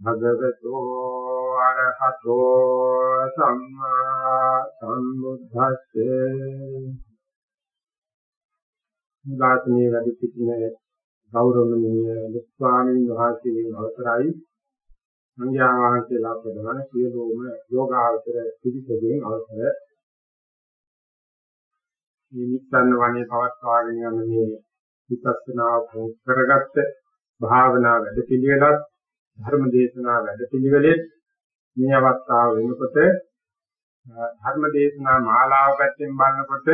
භගවතු අරහතෝ සම්මා සම්බුද්දස්සේ මුදාතනේ වැඩ සිටින ගෞරවනීය ස්වාමීන් වහන්සේගේ අවසරයි සංඝයා වහන්සේලා ප්‍රදාන සියලුම යෝගාවචර පිළිපදෙන් අවසර. මේ නිස්සන්න වනේ පවත්වාගෙන යන මේ විපස්සනා කරගත්ත භාවනා වැඩ පිළිවෙලත් ධර්ම දේශනා වැඩ පිළිවෙලෙත් මේ අවස්ථාව වෙනකොට ධර්ම දේශනා මාලාව පැත්තෙන් බලනකොට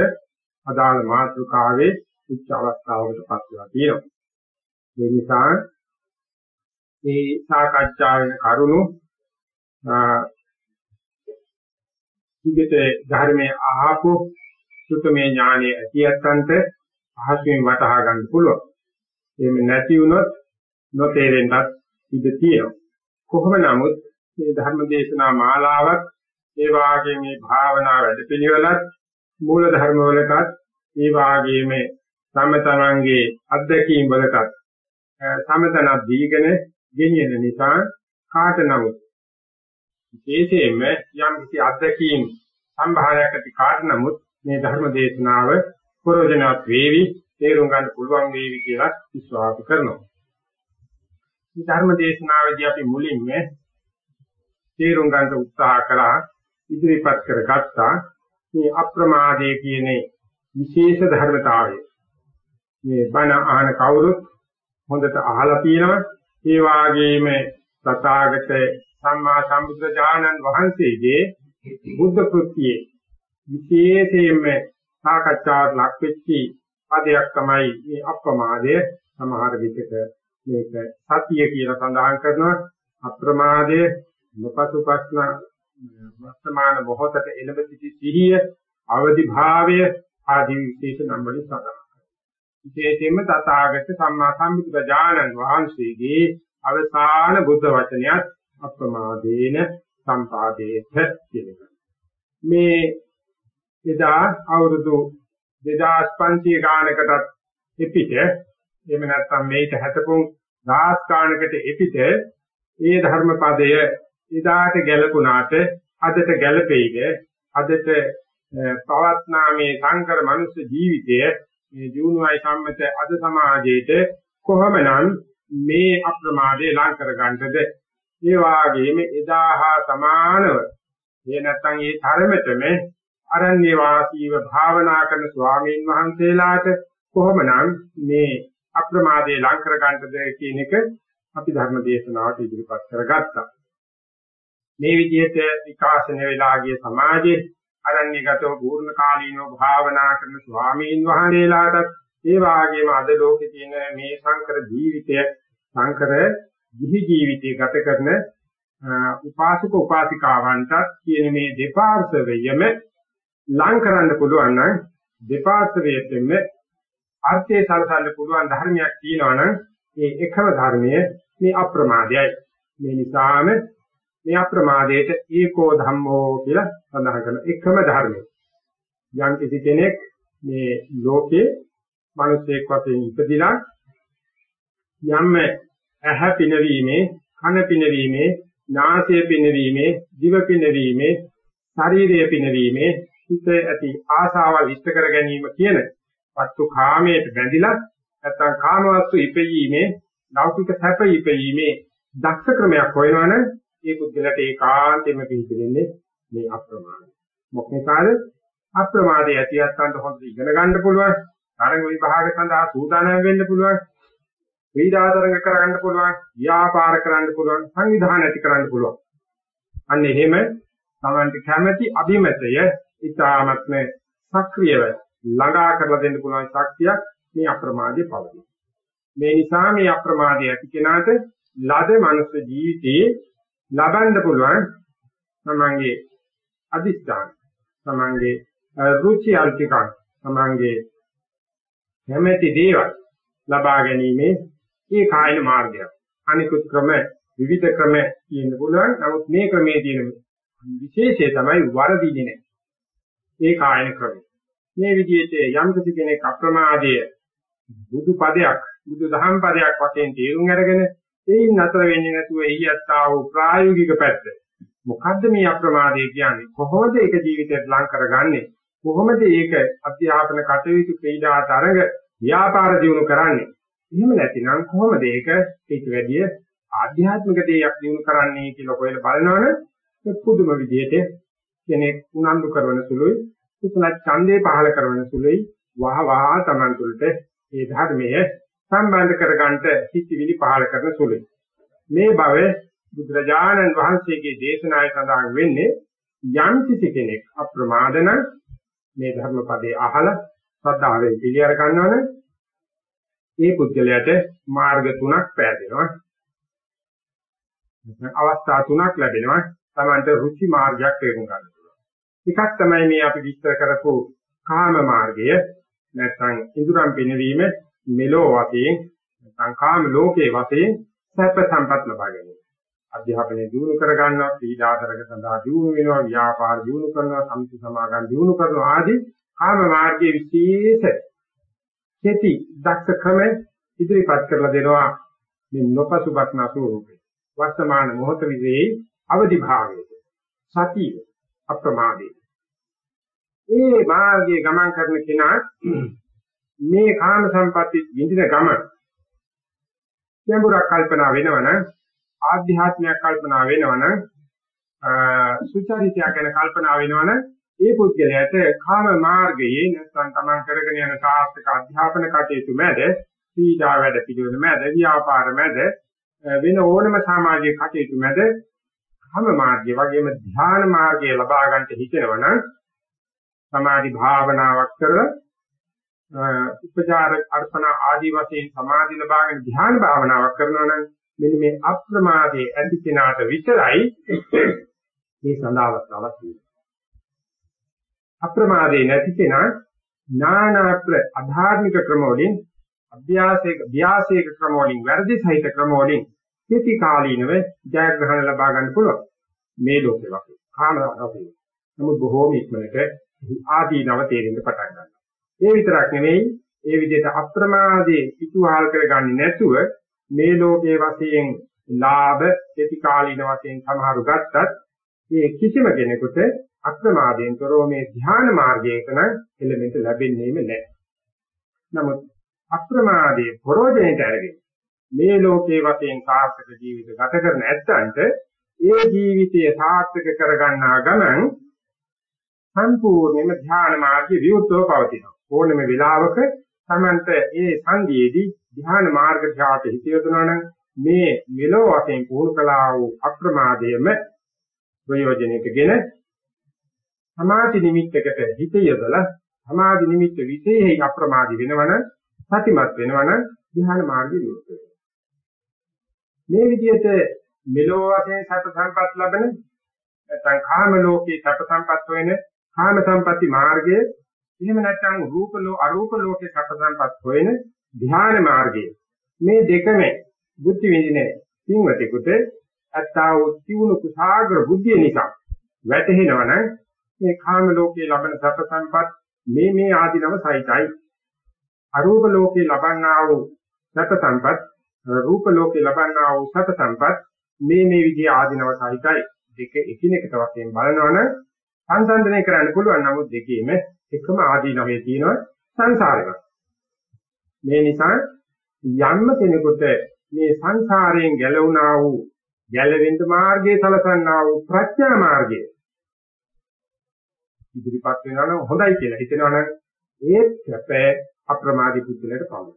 අදාළ මාතෘකාවේ උච්ච අවස්ථාවකට පත් වෙලා තියෙනවා. ඒ නිසා මේ සාකච්ඡාවේ කරුණු ඉදිරියට ධර්මයේ අහපු සුතමේ ඥානයේ ඇතියත්තන්ට පහසුවෙන් වටහා ගන්න පුළුවන්. එහෙම නැති වුණොත් නොතේරෙන්නත් ඉඩ තියෙනවා. කොහොම නමුත් මේ ධර්ම දේශනා මාලාවත් ඒ වාගේ මේ භාවනා වැඩපිළිවෙලත් මූල ධර්ම වලටත් ඒ වාගේම සම්මතනංගේ අධ්‍යක්ීම් වලටත් සම්මතන දීගෙන ගෙනියන නිසා කාට නමුත් විශේෂයෙන්ම යම් කිසි අධ්‍යක්ීම් සම්භාරයක් ඇති කාට නමුත් මේ ධර්ම දේශනාව ප්‍රයෝජනවත් වේවි තේරුම් ගන්න පුළුවන් වේවි කියලා විශ්වාස කරනවා. මේ ධර්ම දේශනාවේදී අපි මුලින්ම තේරුම් ගන්න උත්සාහ කරා ඉදිරිපත් කරගත්තා මේ අප්‍රමාදයේ කියන විශේෂ ධර්මතාවය. මේ බණ අහන කවුරුත් හොඳට අහලා තියෙනවා. ඒ වාගේම තථාගත සම්මා සම්බුද්ධ වහන්සේගේ බුද්ධ කෘත්‍යයේ විශේෂයෙන්ම සාකච්ඡාවට ලක් වෙච්චි පදයක් තමයි මේ අප්‍රමාදය සමහර විටක මේක සතිය කියලා සඳහන් කරනවා අප්‍රමාදය නොපසුපස්න වර්තමාන මොහොතට එළඹ සිටි සිහිය අවදි භාවය ආදී විශේෂ නම් වලින් සඳහන් විශේෂයෙන්ම තථාගත සම්මා සම්බුද්ධ වහන්සේගේ අවසාන බුද්ධ වචනයත් අප්‍රමාදේන සම්පාදේත කියන එක. මේ එදා අවුරුදු 2500 ගානකටත් එපිට එහෙම නැත්නම් මේක හැතපොන් දහස් ගානකට එපිට ඒ ධර්ම පදය එදාට ගැලපුණාට අදට ගැලපෙයිද? අදට පවත්නා මේ සංකර මනුස්ස ජීවිතය මේ ජීවුණයි සම්මත අද සමාජයේට කොහොමනම් මේ අප්‍රමාදේ ලං කරගන්නද? ඒ වාගේම එදා හා සමානව මේ නැත්තම් ඒ තරමටම අරණ්‍ය වාසීව භාවනා කරන ස්වාමීන් වහන්සේලාට කොහොමනම් මේ අප්‍රමාදේ ලං කරගන්නද කියන එක අපි ධර්ම දේශනාවට ඉදිරිපත් කරගත්තා. මේ විදිහට විකාශන වෙලා ගිය සමාජයේ අරණ්‍යගතව පූර්ණ කාලීනව භාවනා කරන ස්වාමීන් වහන්සේලාටත් ඒ වාගේම අද ලෝකේ තියෙන මේ සංකර ජීවිතය සංකර දිවි ජීවිතය ගත කරන උපාසක උපාසිකාවන්ටත් කියන මේ දෙපාර්ශවයම ලං කරන්න පුළුවන් නම් දෙපාර්ශවයෙන්ම අර්ථය සලසන්න පුළුවන් ධර්මයක් තියෙනවා නම් ඒ එකම ධර්මය මේ අප්‍රමාදයයි මේ නිසාම මේ අප්‍රමාදයට ඒකෝ ධම්මෝ කියලා සඳහන් කරන එකම ධර්මය. යම් කිසි කෙනෙක් මේ ලෝකේ මිනිසෙක් වශයෙන් ඉපදිලා යම් ඇහැ පිනවීමේ, කන පිනවීමේ, නාසය පිනවීමේ, දිව පිනවීමේ, ශරීරය පිනවීමේ හිත ඇති ආසාවල් ඉෂ්ට කර ගැනීම කියන වස්තු කාමයට බැඳිලා නැත්නම් කාම වස්තු ඉපයීමේ ලෞකික සැප ඉපයීමේ දක්ෂ ක්‍රමයක් හොයනවනේ ඒ පුද්ගලට ඒකාන්තයෙන්ම පිළිදෙන්නේ මේ අප්‍රමාදය. මොකද අප්‍රමාදයේ ඇතියත්තන්ට හොඳට ඉගෙන ගන්න පුළුවන්. තරඟ විභාග සඳහා සූදානම් වෙන්න පුළුවන්. ක්‍රීඩාතරඟ කරගන්න පුළුවන්. ව්‍යාපාර කරන්න පුළුවන්. සංවිධාන ඇති කරන්න පුළුවන්. අන්න එහෙම තමන්ට කැමැති අභිමතය ඉතාමත්ම සක්‍රියව ළඟා කරලා දෙන්න පුළුවන් ශක්තියක් මේ අප්‍රමාදයේ පවතී. මේ නිසා මේ අප්‍රමාදය ඇති කෙනාට ලද මනුස්ස ජීවිතයේ ලබන්න පුළුවන් තමන්ගේ අදිස්ථාන තමන්ගේ රුචි අල්තිකන් තමන්ගේ කැමැති දේවල් ලබා ගැනීමේ ඒ කායන මාර්ගයක්. අනිකුත් ක්‍රම විවිධ ක්‍රම තියෙන්න පුළුවන්. නමුත් මේ ක්‍රමයේ තියෙන විශේෂය තමයි වරදින්නේ නැහැ. ඒ කායන ක්‍රමය. මේ විදිහට යම් කෙනෙක් අප්‍රමාදයේ බුදු පදයක් බුදු දහම් පදයක් වශයෙන් තේරුම් අරගෙන ඒයින් නතර වෙන්නේ නැතුව එහි යත්තා වූ ප්‍රායෝගික පැත්ත. මොකද්ද මේ අප්‍රමාදය කියන්නේ? කොහොමද ඒක ජීවිතයට ලං කරගන්නේ? කොහොමද ඒක අධ්‍යාපන කටයුතු ක්‍රීඩා තරඟ ව්‍යාපාර දියුණු කරන්නේ? එහෙම නැතිනම් කොහොමද ඒක ඊට වැඩිය ආධ්‍යාත්මික දෙයක් දිනු කරන්නේ කියලා කොහෙල බලනවනේ පුදුම විදිහට කෙනෙක් උනන්දු කරන සුළුයි කුසල ඡන්දේ පහල කරන සුළුයි. වහ වහ තමන් තුළට ඒ ධර්මයේ සම්බන්ධ කරගන්නට සිතිවිලි පහල කරන සුළුයි. මේ බව බුදුරජාණන් වහන්සේගේ දේශනාවේ සඳහන් වෙන්නේ යම් කිසි කෙනෙක් අප්‍රමාදන මේ ධර්ම පදේ අහලා ශ්‍රද්ධාවෙන් පිළිඅර ගන්නවනේ ඒ පුද්ගලයාට මාර්ග තුනක් පෑදෙනවා. අවස්ථා තුනක් ලැබෙනවා. තමන්ට රුචි මාර්ගයක් තේරුම් ගන්න. පුළුවන්. එකක් තමයි මේ අපි විස්තර කරපු කාම මාර්ගය නැත්නම් ඉදurang පිනවීම මෙලෝ වශයෙන් නැත්නම් කාම ලෝකයේ වශයෙන් සැප සම්පත් ලබා ගැනීම. අධ්‍යාපනය දියුණු කර ගන්නවා, ක්‍රීඩාතරක සඳහා දියුණු වෙනවා, ව්‍යාපාර දියුණු කරනවා, සමිති සමාගම් දියුණු කරනවා ආදී කාම මාර්ගයේ විශේෂ කෙටි දක්ෂ ක්‍රම ඉදිරිපත් කරලා දෙනවා මේ නොපසුබත් නසුරූපේ. වර්තමාන මොහොත විදී අවදි භාවයේ සතිය අප්‍රමාදී. මේ මාර්ගයේ ගමන් කරන කෙනා මේ කාම සම්පatti විඳින ගම ගැඹුරක් කල්පනා වෙනවනම් ආධ්‍යාත්මයක් කල්පනා වෙනවනම් සුචරිතය ගැන කල්පනා වෙනවනම් ඒ පුද්ගලයාට කාම මාර්ගයේ නැත්නම් තමන් කරගෙන යන සාර්ථක අධ්‍යාපන කටයුතු මැද පීඩා වැඩ පිළිවෙල මැද ව්‍යාපාර මැද වෙන ඕනම සමාජීය කටයුතු මැද හැම මාර්ගය වගේම ධ්‍යාන මාර්ගය ලබා ගන්නට හිතෙනවනම් සමාධි භාවනාවක් කරලා උපචාර අර්පණ ආදී වශයෙන් සමාධි ලබාගෙන ධ්‍යාන භාවනාවක් කරනවා නම් මෙන්න මේ අප්‍රමාදයේ ඇති කෙනාට විතරයි මේ සඳහාවස්තාවක් තියෙන්නේ. අප්‍රමාදයේ නැති කෙනා නානාත්‍ර අධාර්මික ක්‍රම වලින් අභ්‍යාසයක ව්‍යාසයක ක්‍රම වලින් වැරදි සහිත ක්‍රම වලින් කෙටි කාලීනව ජයග්‍රහණ ලබා ගන්න පුළුවන්. මේ ලෝකේ වගේ. කාමරාවකේ නමුත් බොහෝම ඉක්මනට ආදීනව තේරෙන්න පටන් ගන්නවා. ඒ විතරක් නෙවෙයි ඒ විදිහට අප්‍රමාදයේ පිටුහල් කරගන්නේ නැතුව මේ ලෝකයේ වශයෙන් ලාභ කෙටි කාලීන වශයෙන් සමහරු ගත්තත් මේ කිසිම කෙනෙකුට අප්‍රමාදයෙන් තොරව මේ ධ්‍යාන මාර්ගයක නම් එළෙමෙන්ට ලැබෙන්නේම නැහැ. නමුත් අප්‍රමාදයේ ප්‍රෝජනයට අරගෙන මේ ලෝකයේ වශයෙන් සාර්ථක ජීවිත ගත කරන ඇත්තන්ට ඒ ජීවිතය සාර්ථක කරගන්නා ගමන් සම්පූර්ණයෙන්ම ධ්‍යාන මාර්ගයේ විවුර්තව පවතිනවා. ඕනම වෙලාවක තමන්ට ඒ සංදීයේදී ධ්‍යාන මාර්ග ධාත හිතියොදනවා නම් මේ මෙලෝ වශයෙන් පුහුණු කළා වූ අප්‍රමාදයේම ප්‍රයෝජනයකගෙන සමාධි නිමිත්තකට හිත යොදලා සමාධි නිමිත්ත විශේෂයි අප්‍රමාදී වෙනවනම් සතිමත් වෙනවනම් ධ්‍යාන මාර්ගය විවෘත වෙනවා. මේ විදිහට මෙලෝ වශයෙන් සත සම්පත් ලබන නැත්නම් කාම ලෝකේ සත සම්පත් වෙන කාම සම්පatti මාර්ගය එහෙම නැත්නම් රූප ලෝ අරූප ලෝකේ සත සම්පත් වෙන ධ්‍යාන මාර්ගය. මේ දෙකම බුද්ධ විඳිනේ සිංවතෙකුට අත්තා වූ තියුණු කුසාග්‍ර බුද්ධිය නිසා වැටහෙනවනම් මේ කාම ලෝකේ ලබන සත සම්පත් මේ මේ ආදීනව සහිතයි. අරූප ලෝකේ ලබන්නා වූ සත සම්පත් රූප ලෝකේ ලබන්නා වූ සත සම්පත් මේ මේ විදිහ ආධිනව සහිතයි. දෙක එකිනෙකට වශයෙන් බලනවනම් සංසන්දනය කරන්න පුළුවන්. නමුත් දෙකේම එකම ආධිනවයේ තියෙනවා සංසාරයක් මේ නිසා යම්ම කෙනෙකුට මේ සංසාරයෙන් ගැලවුණා වූ ගැලවෙන්න මාර්ගයේ සලසන්නා වූ ප්‍රඥා මාර්ගය ඉදිරිපත් වෙනවා නම් හොඳයි කියලා හිතනවා නම් ඒ සැප අප්‍රමාදී පුද්ගලයාට පාවුන.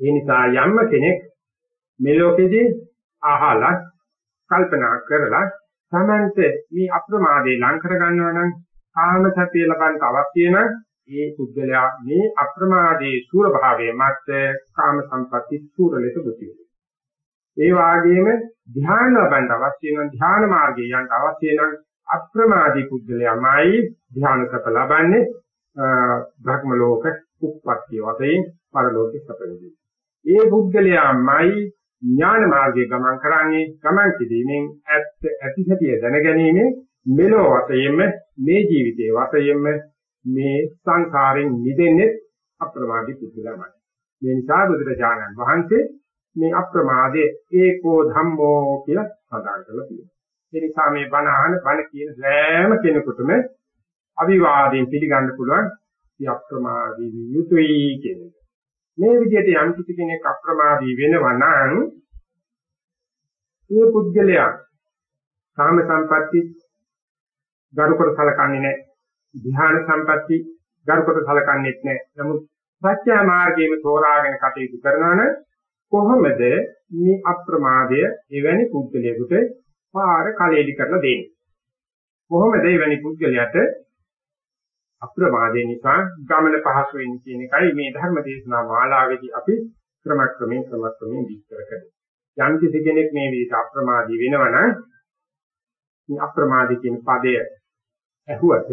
ඒ නිසා යම්ම කෙනෙක් මේ ලෝකෙදී අහලා කල්පනා කරලා තමන්ට මේ අප්‍රමාදේ ලං කර ගන්නවා නම් කාම සතිය ලබන්න අවශ්‍ය නම් ඒ පුද්ගලයා මේ අප්‍රමාදයේ සූර භාවයේ මත කාම සම්පatti සූර ලෙස බුද්ධි. ඒ වාගේම ධ්‍යාන ලබන්න අවශ්‍ය නම් ධ්‍යාන මාර්ගයේ යන්න අවශ්‍ය නම් අප්‍රමාදී පුද්ගලයාමයි ධ්‍යාන සප ලබන්නේ භ්‍රම ලෝක උප්පත්ති වශයෙන් පරලෝකෙ සපෙන්නේ. ඒ පුද්ගලයාමයි ඥාන මාර්ගයේ ගමන් කරන්නේ ගමන් කිරීමෙන් ඇත්ත ඇතිසතිය දැනගැනීමෙන් මෙලොව වශයෙන්ම මේ ජීවිතයේ වශයෙන්ම මේ සංසාරයෙන් මිදෙන්නේ අප්‍රමාදී පුදුලමයි. මේ නිසා බුදුරජාණන් වහන්සේ මේ අප්‍රමාදයේ ඒකෝ ධම්මෝ කියලා සඳහන් කරලා තියෙනවා. ඒ නිසා මේ බණ අහන බණ කියන සෑම කෙනෙකුටම අවිවාදයෙන් පිළිගන්න පුළුවන් මේ අප්‍රමාදී යුතුයි කියන එක. මේ විදිහට යම් කිසි කෙනෙක් අප්‍රමාදී වෙනවා නම් මේ පුද්ගලයා කාම සම්පatti ගරුකර සලකන්නේ නැහැ. ධ්‍යාන සම්පatti ගරුකර සලකන්නේත් නැහැ. නමුත් සත්‍ය මාර්ගයේම තෝරාගෙන කටයුතු කරනවා නම් කොහොමද මේ අප්‍රමාදය එවැනි පුද්ගලයෙකුට පාර කලෙලි කරලා දෙන්නේ? කොහොමද එවැනි පුද්ගලයාට අප්‍රමාදේ නිසා ගමන පහසු වෙන්නේ කියන එකයි මේ ධර්ම දේශනා මාලාවේදී අපි ක්‍රමක්‍රමයෙන් ක්‍රමක්‍රමයෙන් විස්තර කරන්නේ. යම් කිසි කෙනෙක් මේ විදිහට අප්‍රමාදී වෙනවනම් මේ අප්‍රමාදී කියන පදය ඇහුවට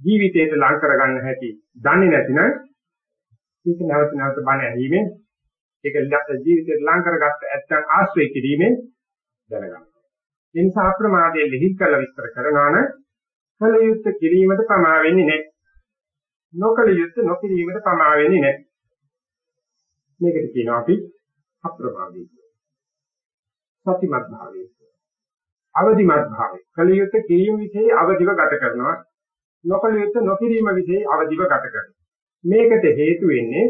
ජීවිතයට ලං කරගන්න හැටි දන්නේ නැතිනම් ඒක නැවත නැවත බණ ඇහිීමෙන් ඒක ජීවිතයට ලං කරගත්ත ඇත්තන් ආශ්‍රය කිරීමෙන් දැනගන්න. ඒ නිසා අප්‍රමාදයේ ලිහිල් කරලා විස්තර කරනවා නම් කල යුත්තේ කිරීමට පමා වෙන්නේ නැහැ. නොකල යුත්තේ නොකිරීමට පමා වෙන්නේ නැහැ. මේකට කියනවා අපි අප්‍රමාදී කියලා. සතිමත් භාවය. අවදිමත් භාවය. කල යුත්තේ කිරීම විශේෂ අවදිව ගත කරනවා. නොකල යුත්තේ නොකිරීම විශේෂ අවදිව ගත කරනවා. මේකට හේතු වෙන්නේ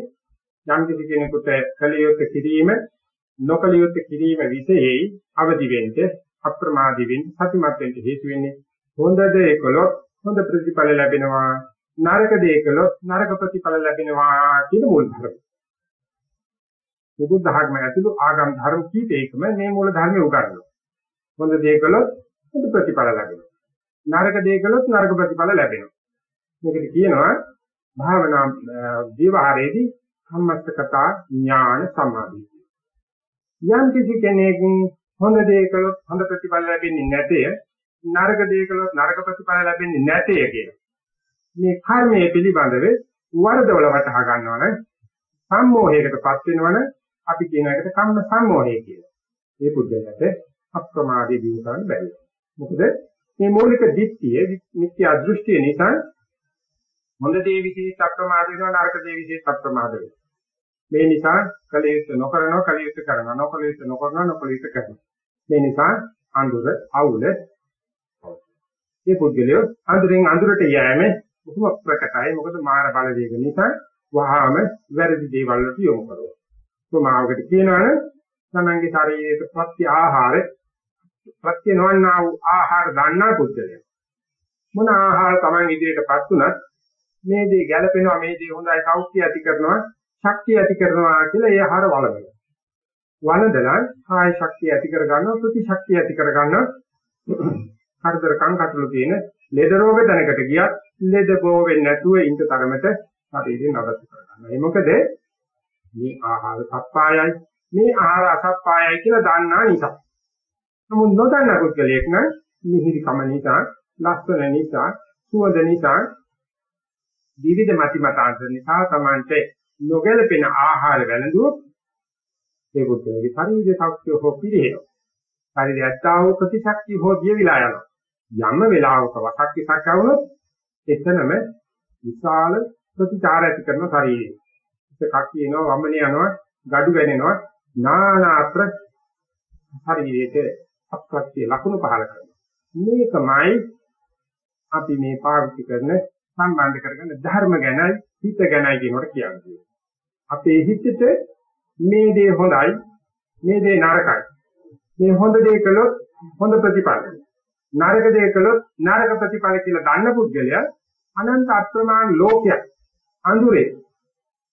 යම් කිසි කෙනෙකුට කල යුත්තේ කිරීම නොකල යුත්තේ කිරීම විශේෂයි අවදි වෙන්න අප්‍රමාදී වෙන්න සතිමත් වෙන්න හේතු වෙන්නේ හොඳ දේ කළොත් හොඳ ප්‍රතිඵල ලැබෙනවා නරක දේ කළොත් නරක ප්‍රතිඵල ලැබෙනවා කියන මූල ධර්ම. බුදු දහම ඇතුළු ආගම් ධර්ම කීපයකම මේ මූල ධර්මය උගන්වනවා. හොඳ දේ කළොත් හොඳ ප්‍රතිඵල ලැබෙනවා. නරක දේ කළොත් නරක ප්‍රතිඵල ලැබෙනවා. මේකට කියනවා භාවනා විවහාරයේදී සම්මස්තකතා ඥාන සමාධිය. යම් කිසි කෙනෙක් හොඳ දේ කළොත් හොඳ ප්‍රතිඵල ලැබෙන්නේ නැතේ නරක දේ කළොත් නරක ප්‍රතිඵල ලැබෙන්නේ නැතේ කියලා. මේ කර්මයේ පිළිබඳව වරදවල වටහා ගන්නවනේ සම්මෝහයකටපත් වෙනවනේ අපි කියන එකට කම්ම සම්මෝහය කියලා. මේ පුද්ගලයාට අප්‍රමාදී දිනු කරන්න බැහැ. මොකද මේ මූලික දිට්ඨිය මිත්‍යා දෘෂ්ටිය නිසා හොඳ දේ විශේෂ අප්‍රමාද වෙනවා නරක දේ විශේෂ අප්‍රමාද වෙනවා. මේ නිසා කලියුත් නොකරනවා කලියුත් කරනවා නොකලියුත් නොකරනවා නොකලියුත් කරනවා. මේ නිසා අඳුර අවුල මේ පුද්ගලයා අඳුරෙන් අඳුරට යෑම බොහොම ප්‍රකටයි. මොකද මාන බලවේග නිසා වහාම වැරදි දේවල් වලට යොමු කරනවා. ප්‍රමාවකට කියනවනේ තමන්ගේ ශරීරයට ප්‍රත්‍ය ආහාර ප්‍රත්‍ය නොවන්නා වූ ආහාර ගන්නා පුද්ගලයා. මොන ආහාර තමන් ඉදිරියටපත් උනත් මේ දේ ගැළපෙනවා මේ දේ හොඳයි සෞඛ්‍ය ඇති කරනවා ශක්තිය ඇති කරනවා කියලා ඒ ආහාර වළඳනවා. වළඳලා කාය ශක්තිය ඇති කර ගන්නවා ප්‍රතිශක්තිය ඇති කර ගන්නවා කරදර කංකටොළු තියෙන ලෙඩ රෝග දැනකට ගියත් ලෙඩ බෝ වෙන්නේ නැතුව ඉන්න තරමට ශරීරය නඩත්තු කරගන්නවා. ඒ මොකද මේ ආහාර සප්පායයි මේ ආහාර අසප්පායයි කියලා දන්නා නිසා. නමුත් නොදන්න පුද්ගලයෙක් නම් මිහිරිකම නිසා, ලස්සන නිසා, සුවඳ නිසා, විවිධ මති මතාන්තර නිසා Tamante නොගැලපෙන ආහාර වැළඳුවොත් ඒ පුද්ගලගේ ශරීරයේ ශක්තිය හෝ පිළිහෙනවා. ශරීරය ඇත්තා වූ ප්‍රතිශක්තිය හෝ දිය විලා යනවා. යම් වෙලාවක වසක් ඉසක් આવුනොත් එතනම විශාල ප්‍රතිචාර ඇති කරන ශරීරය. එකක් කියනවා වමනේ යනවා, gadu වැනෙනවා, නානාත්‍ර ශරීරයේ අප්‍රත්‍ය ලක්ෂණ පහල කරනවා. මේකමයි අපි මේ පාවිච්චි කරන සම්බන්ධ කරගෙන ධර්ම ගැනයි හිත ගැනයි කියනකොට කියන්නේ. අපේ හිතට මේ දේ හොඳයි, මේ දේ නරකයි. මේ හොඳ දේ කළොත් හොඳ ප්‍රතිඵල. නරක දේ කළොත් නරක ප්‍රතිඵල කියලා දන්න පුද්ගලයා අනන්ත අප්‍රමාණ ලෝකයක්. අඳුරේ.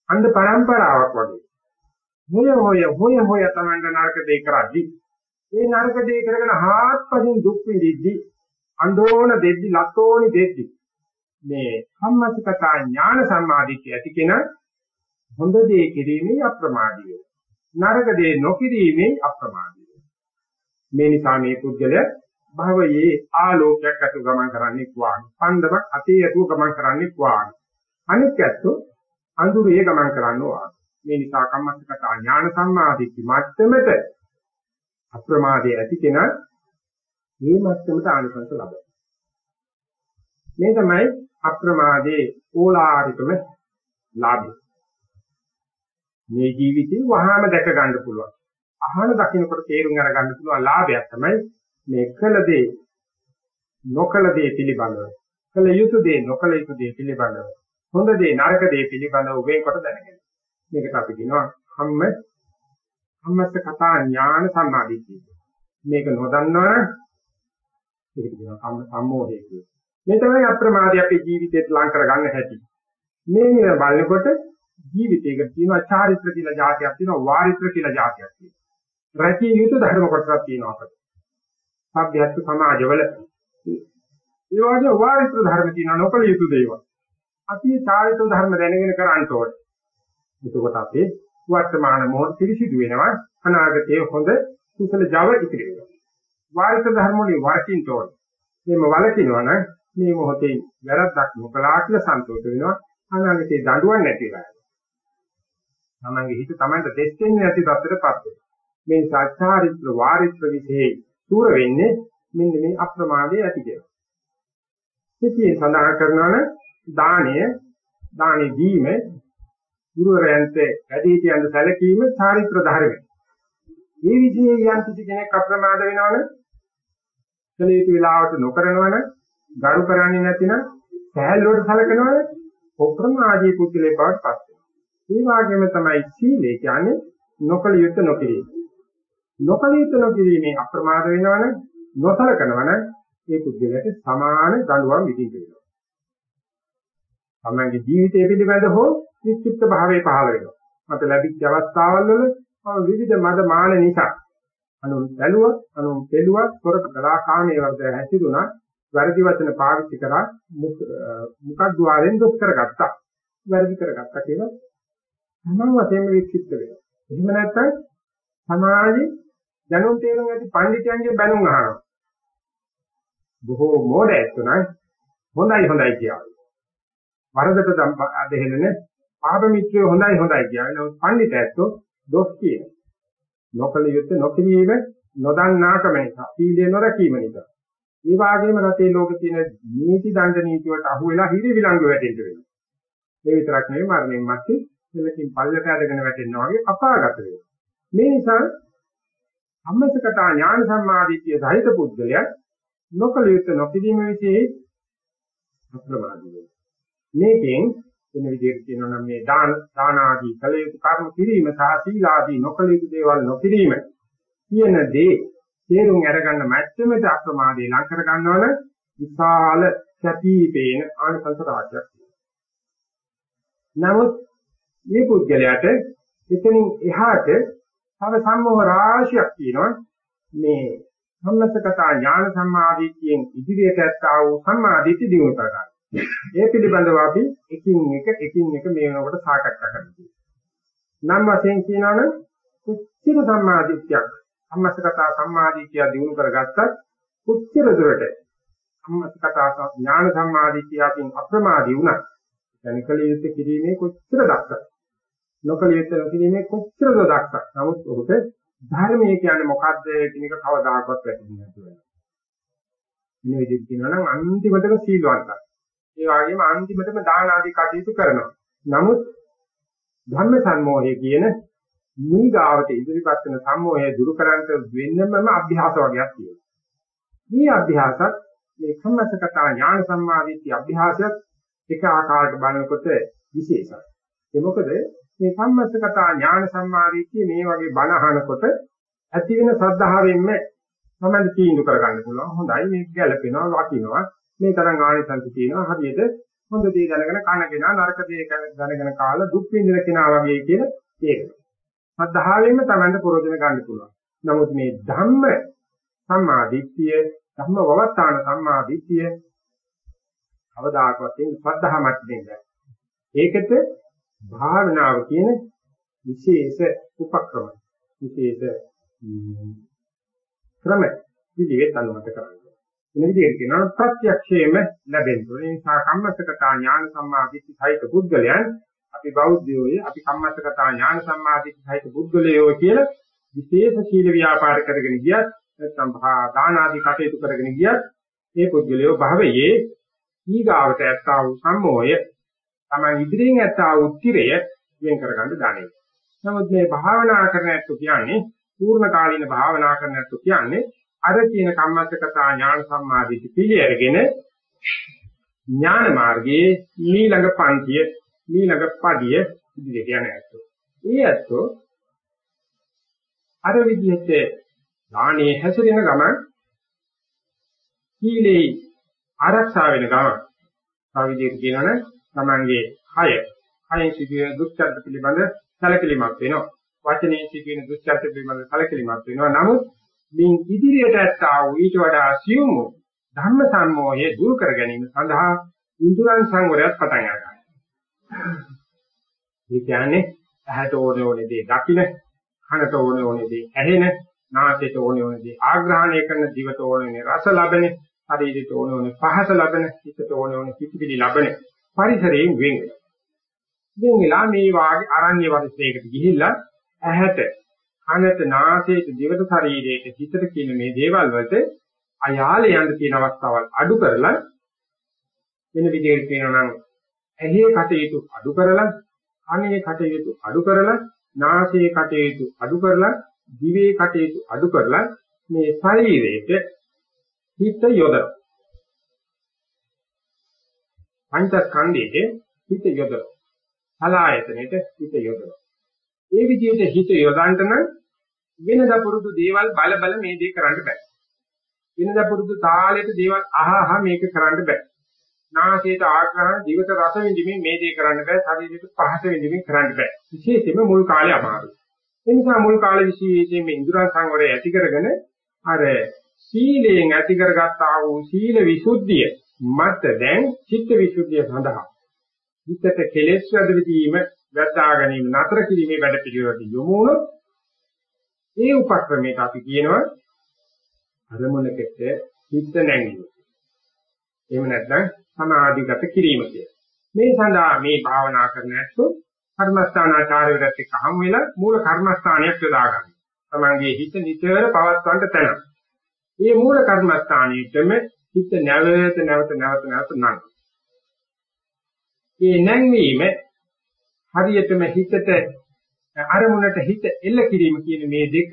අන්ධ පරම්පරාවක් වගේ. හොය හොය හොය හොය තමයි නරක දේ කරද්දී. ඒ නරක දේ කරගෙන හාත්පසින් දුක් විඳිද්දී අඬෝන දෙද්දි ලතෝනි දෙද්දි මේ සම්මතිකතා ඥාන සම්මාදිට්ඨිය ඇති කෙනා හොඳ දේ කිරීමේ අප්‍රමාදී නරක දේ නොකිරීමේ අප්‍රමාදී මේ නිසා මේ පුද්ගලයා භවයේ ආලෝකයක් අතු ගමන් කරන්නේ වාග් පන්දමක් අතේ ඇතුව ගමන් කරන්නේ වාග් අනිත් ඇත්තෝ අඳුරේ ගමන් කරනවා මේ නිසා කම්මස්සකතා ඥාන සම්මාදිට්ඨි මට්ටමට අප්‍රමාදයේ ඇති කෙනා මේ මට්ටමට ආනිසංස ලබනවා. මේ තමයි අප්‍රමාදයේ ඕලාරිකම ලාභය. මේ ජීවිතේ වහාම දැක ගන්න පුළුවන්. අහන දකින්නකොට තේරුම් අරගන්න පුළුවන් ලාභයක් තමයි මේ කළ දේ නොකළ දේ පිළිබඳව කළ යුතු දේ නොකළ යුතු දේ පිළිබඳව හොඳ දේ නරක දේ පිළිබඳව වෙන්කොට දැනගන්න. මේකට අපි කියනවා කම්ම කම්මස්ස කතා ඥාන සම්මාදිට්ඨිය. මේක නොදන්නවනම් ඒකට කියනවා කම්ම සම්මෝහය කියලා. මේ තමයි අප්‍රමාදී අපේ ජීවිතේට ලං කරගන්න හැටි. මේ නිර බලනකොට ජීවිතයක තියෙනවා චාරිත්‍ර කියලා જાතියක් තියෙනවා වාරිත්‍ර කියලා જાතියක් තියෙනවා. රැකිය යුතු ධර්ම කොටසක් තියෙනවා අපිට. සભ્યත්ව සමාජවල ඒ වගේ වාරිත්‍ර ධර්ම තියෙනවා නොකල යුතු දේවල්. අපි චාරිත්‍ර ධර්ම දැනගෙන කරන්න ඕනේ. එතකොට අපේ වර්තමාන මොහොත පිරිසිදු වෙනවා අනාගතයේ හොඳ කුසල Java ඉතිරි වෙනවා. වාරිත්‍ර ධර්ම වලින් වර්කින්න ඕනේ. මේව වලකිනවා නම් මේ මොහොතේ වැරද්දක් නොකලා කියලා සන්තෝෂ වෙනවා. අනාගතේ දඬුවම් නැති වෙනවා. තමන්ගේ හිත තමන්ට දෙස් දෙන්නේ නැති තත්ත්වයටපත් වෙනවා. මේ සත්‍චාරිත්‍ර වාරිත්‍ර විශේෂ සූර වෙන්නේ මෙන්න මේ අප්‍රමාදයේ ඇති කියලා. ඉතින් සඳහන් කරනවනේ දාණය දාණය දීම ගුරුවරයන්ට වැඩි කියන්න සැලකීම චාරිත්‍ර ධර්මයි. මේ විදිහේ යම් කිසි කෙනෙක් අප්‍රමාද වෙනවනේ කළ යුතු වෙලාවට නොකරනවනේ ගරු කරන්නේ නැතිනම් සෑහලුවට සැලකනවනේ ඔප්‍රමාදී පුද්ගලයෙක් බවට පත් වෙනවා. ඒ වගේම තමයි සීලය කියන්නේ නොකළ යුතු නොකිරීම. නොකළ යුතු නොකිරීමේ අප්‍රමාද වෙනවනේ නොසලකනවනේ ඒ පුද්ගලයාට සමාන දඬුවම් විදිහට වෙනවා. තමන්ගේ ජීවිතය පිළිබඳ හෝ විචිත්ත භාවයේ පහළ වෙනවා. මට ලැබිච්ච අවස්ථාවල් වල මම විවිධ මද මාන නිසා අනුන් බැලුවත් අනුන් පෙළුවත් තොරක කලා කාමයේ වර්ධ හැසිරුණා වැරදි වචන පාවිච්චි කරා මුඛද්්වාරෙන් දුක් කරගත්තා. වැරදි කරගත්තා කියලා තමන් වශයෙන්ම විචිත්ත වෙනවා. එහෙම නැත්නම් සමාජයේ දැනුම් තේරුම් ඇති පඬිතුයන්ගේ බැනුම් අහනවා. බොහෝ මොඩැස් උනයි හොඳයි හොඳයි කියනවා. වරදට දෙහෙලනේ පාප මිත්‍රයෝ හොඳයි හොඳයි කියනවා. නමුත් පඬිතැත්තෝ දොස් කියනවා. නොකල යුත්තේ නොකිරීම නොදන්නාකම නිසා සීලය නොරැකීම නිසා. ඒ වගේම රටේ ලෝකේ තියෙන නීති දණ්ඩ නීති වලට අහු වෙලා හිරි විලංගු වැටෙන්න වෙනවා. ඒ විතරක් නෙවෙයි මරණයන් මැත්තේ එලකින් පල්ලට ඇදගෙන වැටෙනවා වගේ අපාගත වෙනවා. මේ නිසා අම්මසකතා ඥාන සම්මාදිටිය සහිත පුද්ගලයා නොකල යුත්තේ නොකිරීම વિશે අප්‍රමාදී වෙනවා. මේකෙන් වෙන විදිහට කියනවා නම් මේ දාන දාන ආදී කල යුතු කර්ම කිරීම සහ සීල ආදී නොකල යුතු දේවල් නොකිරීම කියන දේ තේරුම් අරගන්න මැත්තමද අප්‍රමාදේ ලං කර ගන්නවන විශාල සැපීපේන ආනිසංස රාජ්‍යයක් නමුත් මේ පුද්ගලයාට එතනින් එහාට තව සම්මෝහ රාශියක් තියෙනවා මේ සම්මතකතා ඥාන සම්මාදිට්ඨියෙන් ඉදිරියට ඇත්තා වූ සම්මාදිට්ඨිය දිනු කරගන්න. ඒ පිළිබඳව අපි එකින් එක එකින් එක මේ වෙනකොට සාකච්ඡා කරනවා. නම් වශයෙන් කියනවනම් කුච්චිර සම්මාදිට්ඨියක් සම්මතකතා සම්මාදිට්ඨිය දිනු කරගත්තත් කුච්චිර දුරට සම්මතකතා ඥාන සම්මාදිට්ඨියකින් අප්‍රමාදී වුණා. දැනකල යුත්තේ කිරීමේ කොච්චර දක්ෂද? නොකල යුත්තේ නොකිරීමේ කොච්චරද දක්ෂද? නමුත් ඔහුට ධර්මයේ කියන්නේ මොකද්ද කියන එක කවදාකවත් වැටහෙන්නේ නැතුව යනවා. මේ විදිහට කියනවා නම් අන්තිමටම සීලවන්තයි. ඒ වගේම අන්තිමටම දාන ආදී කටයුතු කරනවා. නමුත් ධර්ම සම්මෝහය කියන නීගාවට ඉදිරිපත් වෙන සම්මෝහය දුරු කරන්නට වෙන්නම අභ්‍යාස වගේක් තියෙනවා. මේ අභ්‍යාසත් මේ සම්මතකතා ඥාන සම්මාදිට්ඨිය අභ්‍යාසයත් එක ආකාරයකට බලනකොට විශේෂයි. ඒ මොකද මේ සම්මතකතා ඥාන සම්මාදිට්ඨිය මේ වගේ බණ අහනකොට ඇති වෙන ශ්‍රද්ධාවෙන්ම තමයි තීන්දුව කරගන්න පුළුවන්. හොඳයි මේක ගැළපෙනවා, වටිනවා. මේ තරම් ආනිසංස තියෙනවා. හරියට හොඳ දේ දැනගෙන කනගෙන නරක දේ දැනගෙන කාලා දුක් විඳින කෙනා වගේ කියලා තේරෙනවා. ශ්‍රද්ධාවෙන්ම තමයි ප්‍රයෝජන ගන්න පුළුවන්. නමුත් මේ ධම්ම සම්මාදිට්ඨිය, ධම්ම වවත්තාන සම්මාදිට්ඨිය අවදාකවත් තියෙන ශ්‍රද්ධා මට්ටමේ ඒකට භාවනාව කියන විශේෂ උපක්‍රම විශේෂ ක්‍රම විදිහට අනුමත කරන්නේ. මේ විදිහට කියනවා ප්‍රත්‍යක්ෂයෙන්ම ලැබෙන්න ඕනේ. ඒ නිසා කම්මස්සකතා ඥාන සම්මාදිට්ඨි සහිත පුද්ගලයන් අපි බෞද්ධයෝයි අපි කම්මස්සකතා ඥාන සම්මාදිට්ඨි සහිත පුද්ගලයෝ කියලා විශේෂ සීල ව්‍යාපාර කරගෙන ගියත් නැත්නම් දාන ආදී කටයුතු කරගෙන ගියත් මේ පුද්ගලයෝ භවයේ ඊගාවට ඇත්තා වූ සම්මෝය තමයි ඉදිරියෙන් ඇත්තා වූ උත්තිරය වෙන් කරගන්න දානේ. නමුත් මේ භාවනා කරන ඇත්තු කියන්නේ පූර්ණ කාලීන භාවනා කරන ඇත්තු කියන්නේ අර කියන කම්මස්සකතා ඥාන සම්මාදිට පිළිඅරගෙන ඥාන මාර්ගයේ ඊළඟ පන්තිය ඊළඟ පඩිය ඉදිරියට යන ඇත්තෝ. ඒ ඇත්තෝ අර විදිහට ඥානයේ හැසිරෙන ගමන් සීලේ ආරක්ෂා වෙන ගමන් තව විදිහට කියනවනේ Tamange කය කයෙන් සිදුවෙන දුක්ඛ පිළිබඳ සැලකිලිමත් වෙනවා. වචනයෙන් සිදුවෙන දුක්ඛ පිළිබඳ සැලකිලිමත් වෙනවා. නමුත් මින් ඉදිරියට ඇත්තා වූ ඊට වඩා සියුම් ධර්ම සම්මෝහය දුරු කර ගැනීම සඳහා ඉන්ද්‍රයන් සංවරයක් පටන් ගන්නවා. මේ කියන්නේ ඇහැට ඕනේ ඕනේ දේ දකින්න, කනට ඕනේ ඕනේ දේ ඇහෙන, නාසයට ඕනේ ඕනේ දේ ආග්‍රහණය කරන, දිවට ඕනේ ඕනේ රස ලබන, ශරීරයට ඕනේ ඕනේ පහස ලබන, හිතට ඕනේ ඕනේ පිටිපිලි ලබන පරිසරයෙන් වෙන් වෙනවා. වෙන් වෙලා මේ වාගේ අරණ්‍ය පරිසරයකට ගිහිල්ලා ඇහැට කනට නාසයට දිවට ශරීරයට හිතට කියන මේ දේවල් වලට අයාලේ යන්න තියෙන අවස්ථාවල් අඩු කරලා වෙන විදිහට කියනවා නම් ඇහි කටයුතු අඩු කරලා කනේ කටයුතු අඩු කරලා නාසයේ කටයුතු අඩු කරලා දිවේ කටයුතු අඩු කරලා මේ ශරීරයට හිත යොදන පංචස්කන්ධයේ හිත යොදන හලායතනෙට හිත යොදන ඒ විදිහට හිත යොදන්න නම් වෙනදා පුරුදු දේවල් බල බල මේ දේ කරන්න බෑ. වෙනදා පුරුදු තාලෙට දේවල් අහ අහ මේක කරන්න බෑ. නාසයට ආග්‍රහණ දිවට රස විඳින්මින් මේ දේ කරන්න බෑ. ශරීරයට පහස විඳින්මින් කරන්න බෑ. විශේෂයෙන්ම මුල් කාලේ අමාරුයි. ඒ නිසා මුල් කාලේ විශේෂයෙන්ම ඉන්ද්‍රයන් සංවරය ඇති කරගෙන අර සීලයෙන් ඇති කරගත්තා වූ සීල විසුද්ධිය මත දැන් චිත්ත විසුද්ධිය සඳහා හිතට කෙලෙස් වැඩ විදීම වැටා ගැනීම නතර කිරීමේ වැඩ පිළිවෙලට යොමු වුණොත් ඒ උපක්‍රමයට අපි කියනවා අරමුණකට හිත නැංවීම. එහෙම නැත්නම් සමාධිගත කිරීම කියලා. මේ සඳහා මේ භාවනා කරන ඇත්තෝ කර්මස්ථානාචාරවලට එක්ක හම් වෙලා මූල කර්මස්ථානයක් යොදා ගන්න. තමන්ගේ හිත නිතර පවත්වන්න තැන. මේ මූල කර්මස්ථානෙටම හිත නැවත නැවත නැවත නැවත නං. මේ නැංවීම හරියටම හිතට අරමුණට හිත එල්ල කිරීම කියන මේ දෙක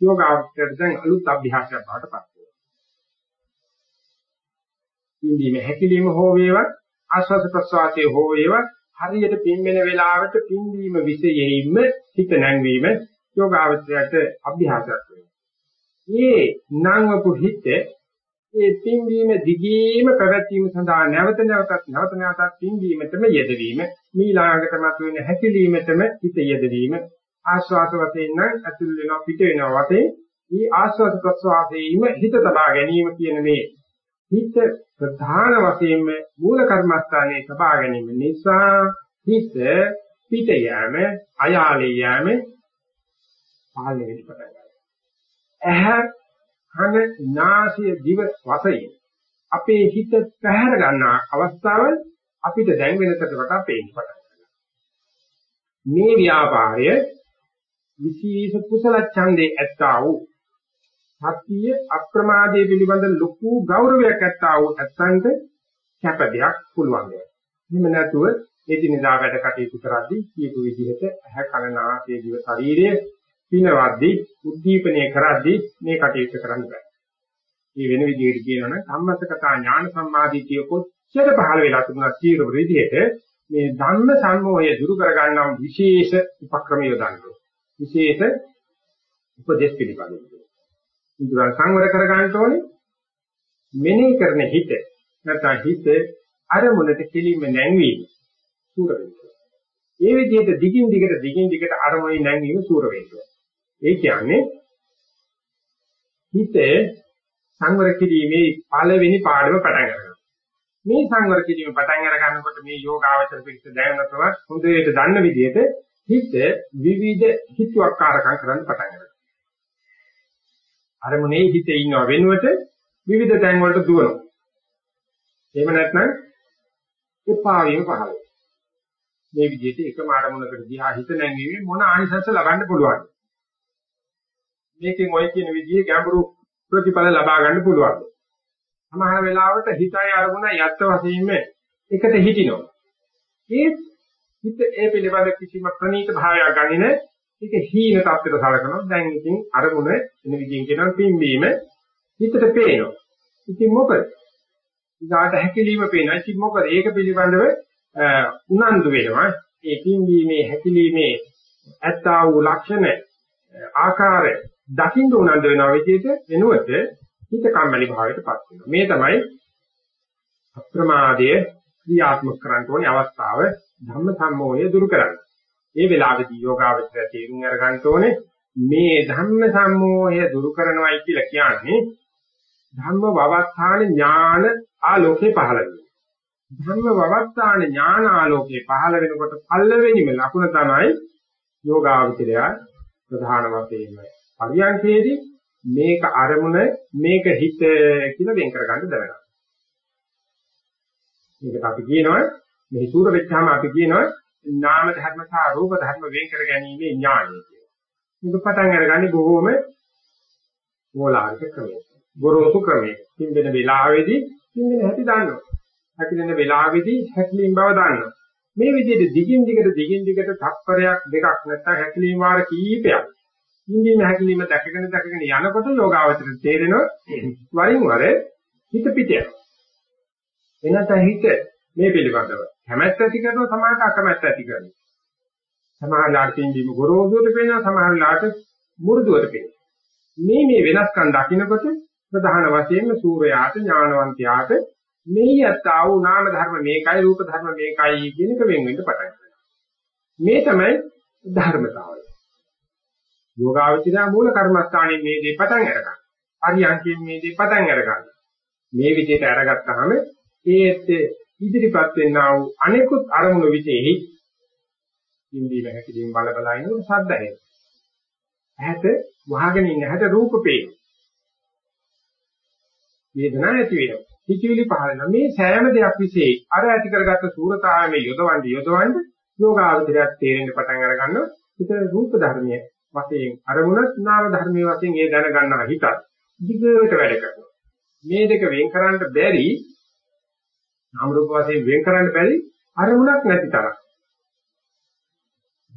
යෝගාවචරයට දැන් අලුත් අභ්‍යාසයක් බවට පත් වෙනවා. ඉන්දීම හැකිලිම හෝ වේවා ආස්වාද ප්‍රසවාසයේ හෝ වේවා හරියට පින්වෙන වෙලාවට පින්වීම විශේෂයෙන්ම හිත නැංවීම යෝගාවචරයට අභ්‍යාසයක් වෙනවා. මේ නංවපු හිත ඒ පින්වීම දිගීම පැවැත්වීම සඳහා නැවත නැවතත් නැවත නැවතත් පින්වීමටම යෙදවීම මීලාගට මතුවෙන හැකිලීමටම හිත යෙදවීම ආස්වාද වශයෙන් නම් ඇතුල් වෙනවා පිට වෙනවා වශයෙන් මේ ආස්වාද ප්‍රසවාසයේම හිත තබා ගැනීම කියන මේ හිත ප්‍රධාන වශයෙන්ම මූල කර්මස්ථානයේ තබා ගැනීම නිසා හිත පිට යෑම අයාලේ යෑම පාලනය වෙන්න පටන් ගන්නවා. ඇහැ කන නාසය දිව වශයෙන් අපේ හිත පැහැර ගන්නා අවස්ථාවල් අපිට දැන් වෙනකට වඩා පේන්න පටන් ගන්නවා. මේ ව්‍යාපාරය විශේෂ කුසල ඡන්දේ ඇත්තා වූ සත්‍ය අප්‍රමාදයේ පිළිබඳ ලොකු ගෞරවයක් ඇත්තා වූ ඇත්තන්ට කැපදයක් පුළුවන් වෙනවා. එහෙම නැතුව එදිනෙදා වැඩ කටයුතු කරද්දී කියපු විදිහට ඇහැ කන නාසය දිව ශරීරය පිනවද්දී උද්දීපනය කරද්දී මේ කටයුතු කරන්න බෑ. මේ වෙන විදිහට කියනවනම් සම්මතකතා ඥාන සම්මාදිටිය කොච්චර පහළ වෙලා තිබුණා තීව්‍ර විදිහට මේ ධම්ම සම්මෝහය දුරු කර ගන්නා විශේෂ උපක්‍රම යොදන්නේ. විශේෂ උපදේශ පිළිපදින්න. ඉන්ද්‍රයන් සංවර කර ගන්න ඕනේ. මෙනෙහි කරන හිත නැත්නම් හිත අරමුණට කෙලින්ම නැංවීම සූර වෙනවා. ඒ විදිහට දිගින් දිගට දිගින් දිගට අරමුණේ නැංවීම සූර වෙනවා. ඒ කියන්නේ හිතේ සංවර කිරීමේ පළවෙනි පාඩම පටන් ගන්නවා. මේ සංවර කිරීම පටන් අර ගන්නකොට මේ යෝගාවචර පිළිස දැනනතව හොඳට දන්න විදිහට හිත විවිධ හිතුවක්කාරකම් කරන්න පටන් ගන්නවා. අරමුණේ හිතේ ඉන්නව වෙනුවට විවිධ තැන් වලට දුවනවා. එහෙම නැත්නම් එපා වීම පහළ වෙනවා. මේ විදිහට එකම අරමුණකට දිහා හිත නැංවීමේ මොන ආනිසංස ලබන්න පුළුවන්ද? මේකෙන් ඔය කියන විදිහේ ගැඹුරු ප්‍රතිඵල ලබා ගන්න පුළුවන්. සමහර වෙලාවට හිතයි අරමුණ යත්ත වශයෙන්ම එකට හිටිනවා. ඒ හිත ඒ පිළිබඳ කිසිම ප්‍රණීත භාවයක් ගන්නේ නැහැ. ඒක හීන තත්ත්වයට සලකනවා. දැන් ඉතින් අරමුණ එන විදිහෙන් කියනවා පිම්බීම හිතට පේනවා. ඉතින් මොකද? ඊගාට හැකිලිම පේනවා. ඉතින් මොකද? ඒක පිළිබඳව උනන්දු වෙනවා. ඒ පිම්බීමේ හැකිලිමේ ඇත්තා වූ ලක්ෂණ ආකාරය දකින්න උනන්දු වෙනවා විදිහට වෙනුවට හිත කම්මැලි භාවයටපත් වෙනවා. මේ තමයි අප්‍රමාදයේ ක්‍රියාත්මක කරන්න ඕනේ අවස්ථාව ධම්ම සම්මෝහය දුරු කරන්න. මේ වෙලාවේදී යෝගාවචරය තේරුම් අරගන්න ඕනේ මේ ධම්ම සම්මෝහය දුරු කරනවායි කියලා කියන්නේ ධම්ම වවත්තාන ඥාන ආලෝකේ පහළ වෙනවා. ධම්ම වවත්තාන ඥාන ආලෝකේ පහළ වෙනකොට පල්ලවෙනිම ලකුණ තමයි යෝගාවචරය ප්‍රධාන වශයෙන්ම පරියන්කේදී මේක අරමුණ මේක හිත කියලා වෙන් කරගන්න දැනගන්න. මේකට අපි කියනවා මේ සූර වෙච්චාම අපි කියනවා නාම ධර්ම සහ රූප ධර්ම වෙන් කර ගැනීමේ ඥානය කියලා. මේක පටන් අරගන්නේ බොහෝම මූලාර්ථ ක්‍රමයක. ගොරෝසු ක්‍රමයක. තින්දෙන වෙලාවේදී තින්දෙන හැටි දන්නවා. හැකිලෙන වෙලාවේදී හැකිලින් බව දන්නවා. මේ විදිහට දිගින් දිගට දිගින් දිගට තත්පරයක් දෙකක් නැත්නම් හැකිලින් වාර කීපයක් ඉන්දියම හැකිලිම දැකගෙන දැකගෙන යනකොට යෝගාවචරයට තේරෙනවා වරින් වර හිත පිට යනවා. එනත හිත මේ පිළිබඳව කැමැත්ත ඇති කරනවා සමාහට අකමැත්ත ඇති කරනවා. සමාහලාට ඉන්දියම ගොරෝසුවට පේනවා සමාහලාට මුරුදුවට පේනවා. මේ මේ වෙනස්කම් දකින්නකොට ප්‍රධාන වශයෙන්ම සූර්යයාට ඥානවන්තයාට මේ යත්තා වූ නාම ධර්ම මේකයි රූප ධර්ම මේකයි කියන එක වෙන් වෙන්න පටන් ගන්නවා. මේ තමයි ධර්මතාවය. යෝගාවචරය මූල කර්මස්ථානයේ මේ දේ පටන් අරගන්න. හරියන්කින් මේ දේ පටන් අරගන්න. මේ විදිහට අරගත්තාම ඒත් ඉදිරිපත් වෙන්නා වූ අනෙකුත් අරමුණු විශේෂයි ඉන්දීම හැකීම් බල බල ඉන්නකොට සද්ද ඇහෙනවා. ඇහැට වහගෙන ඉන්න ඇහැට රූප පේනවා. වේදනාවක් ඇති වෙනවා. හිතවිලි පහළ වෙනවා. මේ සෑම දෙයක් විශේෂයි අර ඇති කරගත්ත සූරතාවයේ යොදවන්න යොදවන්න යෝගාවචරයක් තේරෙන්න පටන් අර ගන්නවා. ඒක රූප ධර්මයේ වශයෙන් අරමුණත් නාම ධර්මයේ වශයෙන් ඒ දැනගන්නා හිතත් දිගට වැඩ කරනවා. මේ දෙක වෙන් කරන්න බැරි නාම රූප වශයෙන් වෙන් කරන්න බැරි අරමුණක් නැති තරම්.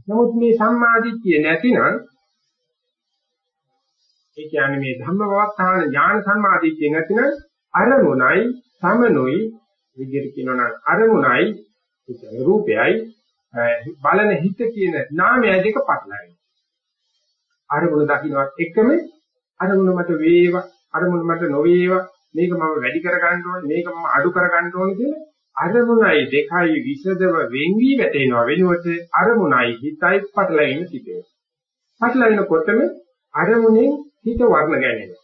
නමුත් මේ සම්මාදිට්ඨිය නැතිනම් ඒ කියන්නේ මේ ධම්මවත්තාන ඥාන සම්මාදිට්ඨිය නැතිනම් අරමුණයි සමනොයි විදිහට කියනවා නම් අරමුණයි රූපයයි බලන හිත කියන නාමය දෙක පටලයි. අරමුණ දකින්නවත් එකම අරමුණ මට වේවා අරමුණ මට නොවේවා මේක මම වැඩි කර ගන්න ඕනේ මේක මම අඩු කර ගන්න ඕනේ කියලා අරමුණයි දෙකයි විසදව වෙන්වි වැටෙනවා වෙනුවට අරමුණයි හිතයි පටලැවෙන සිටේ. පටලැවෙනකොටම අරමුණෙන් හිත වර්ණ ගැනෙනවා.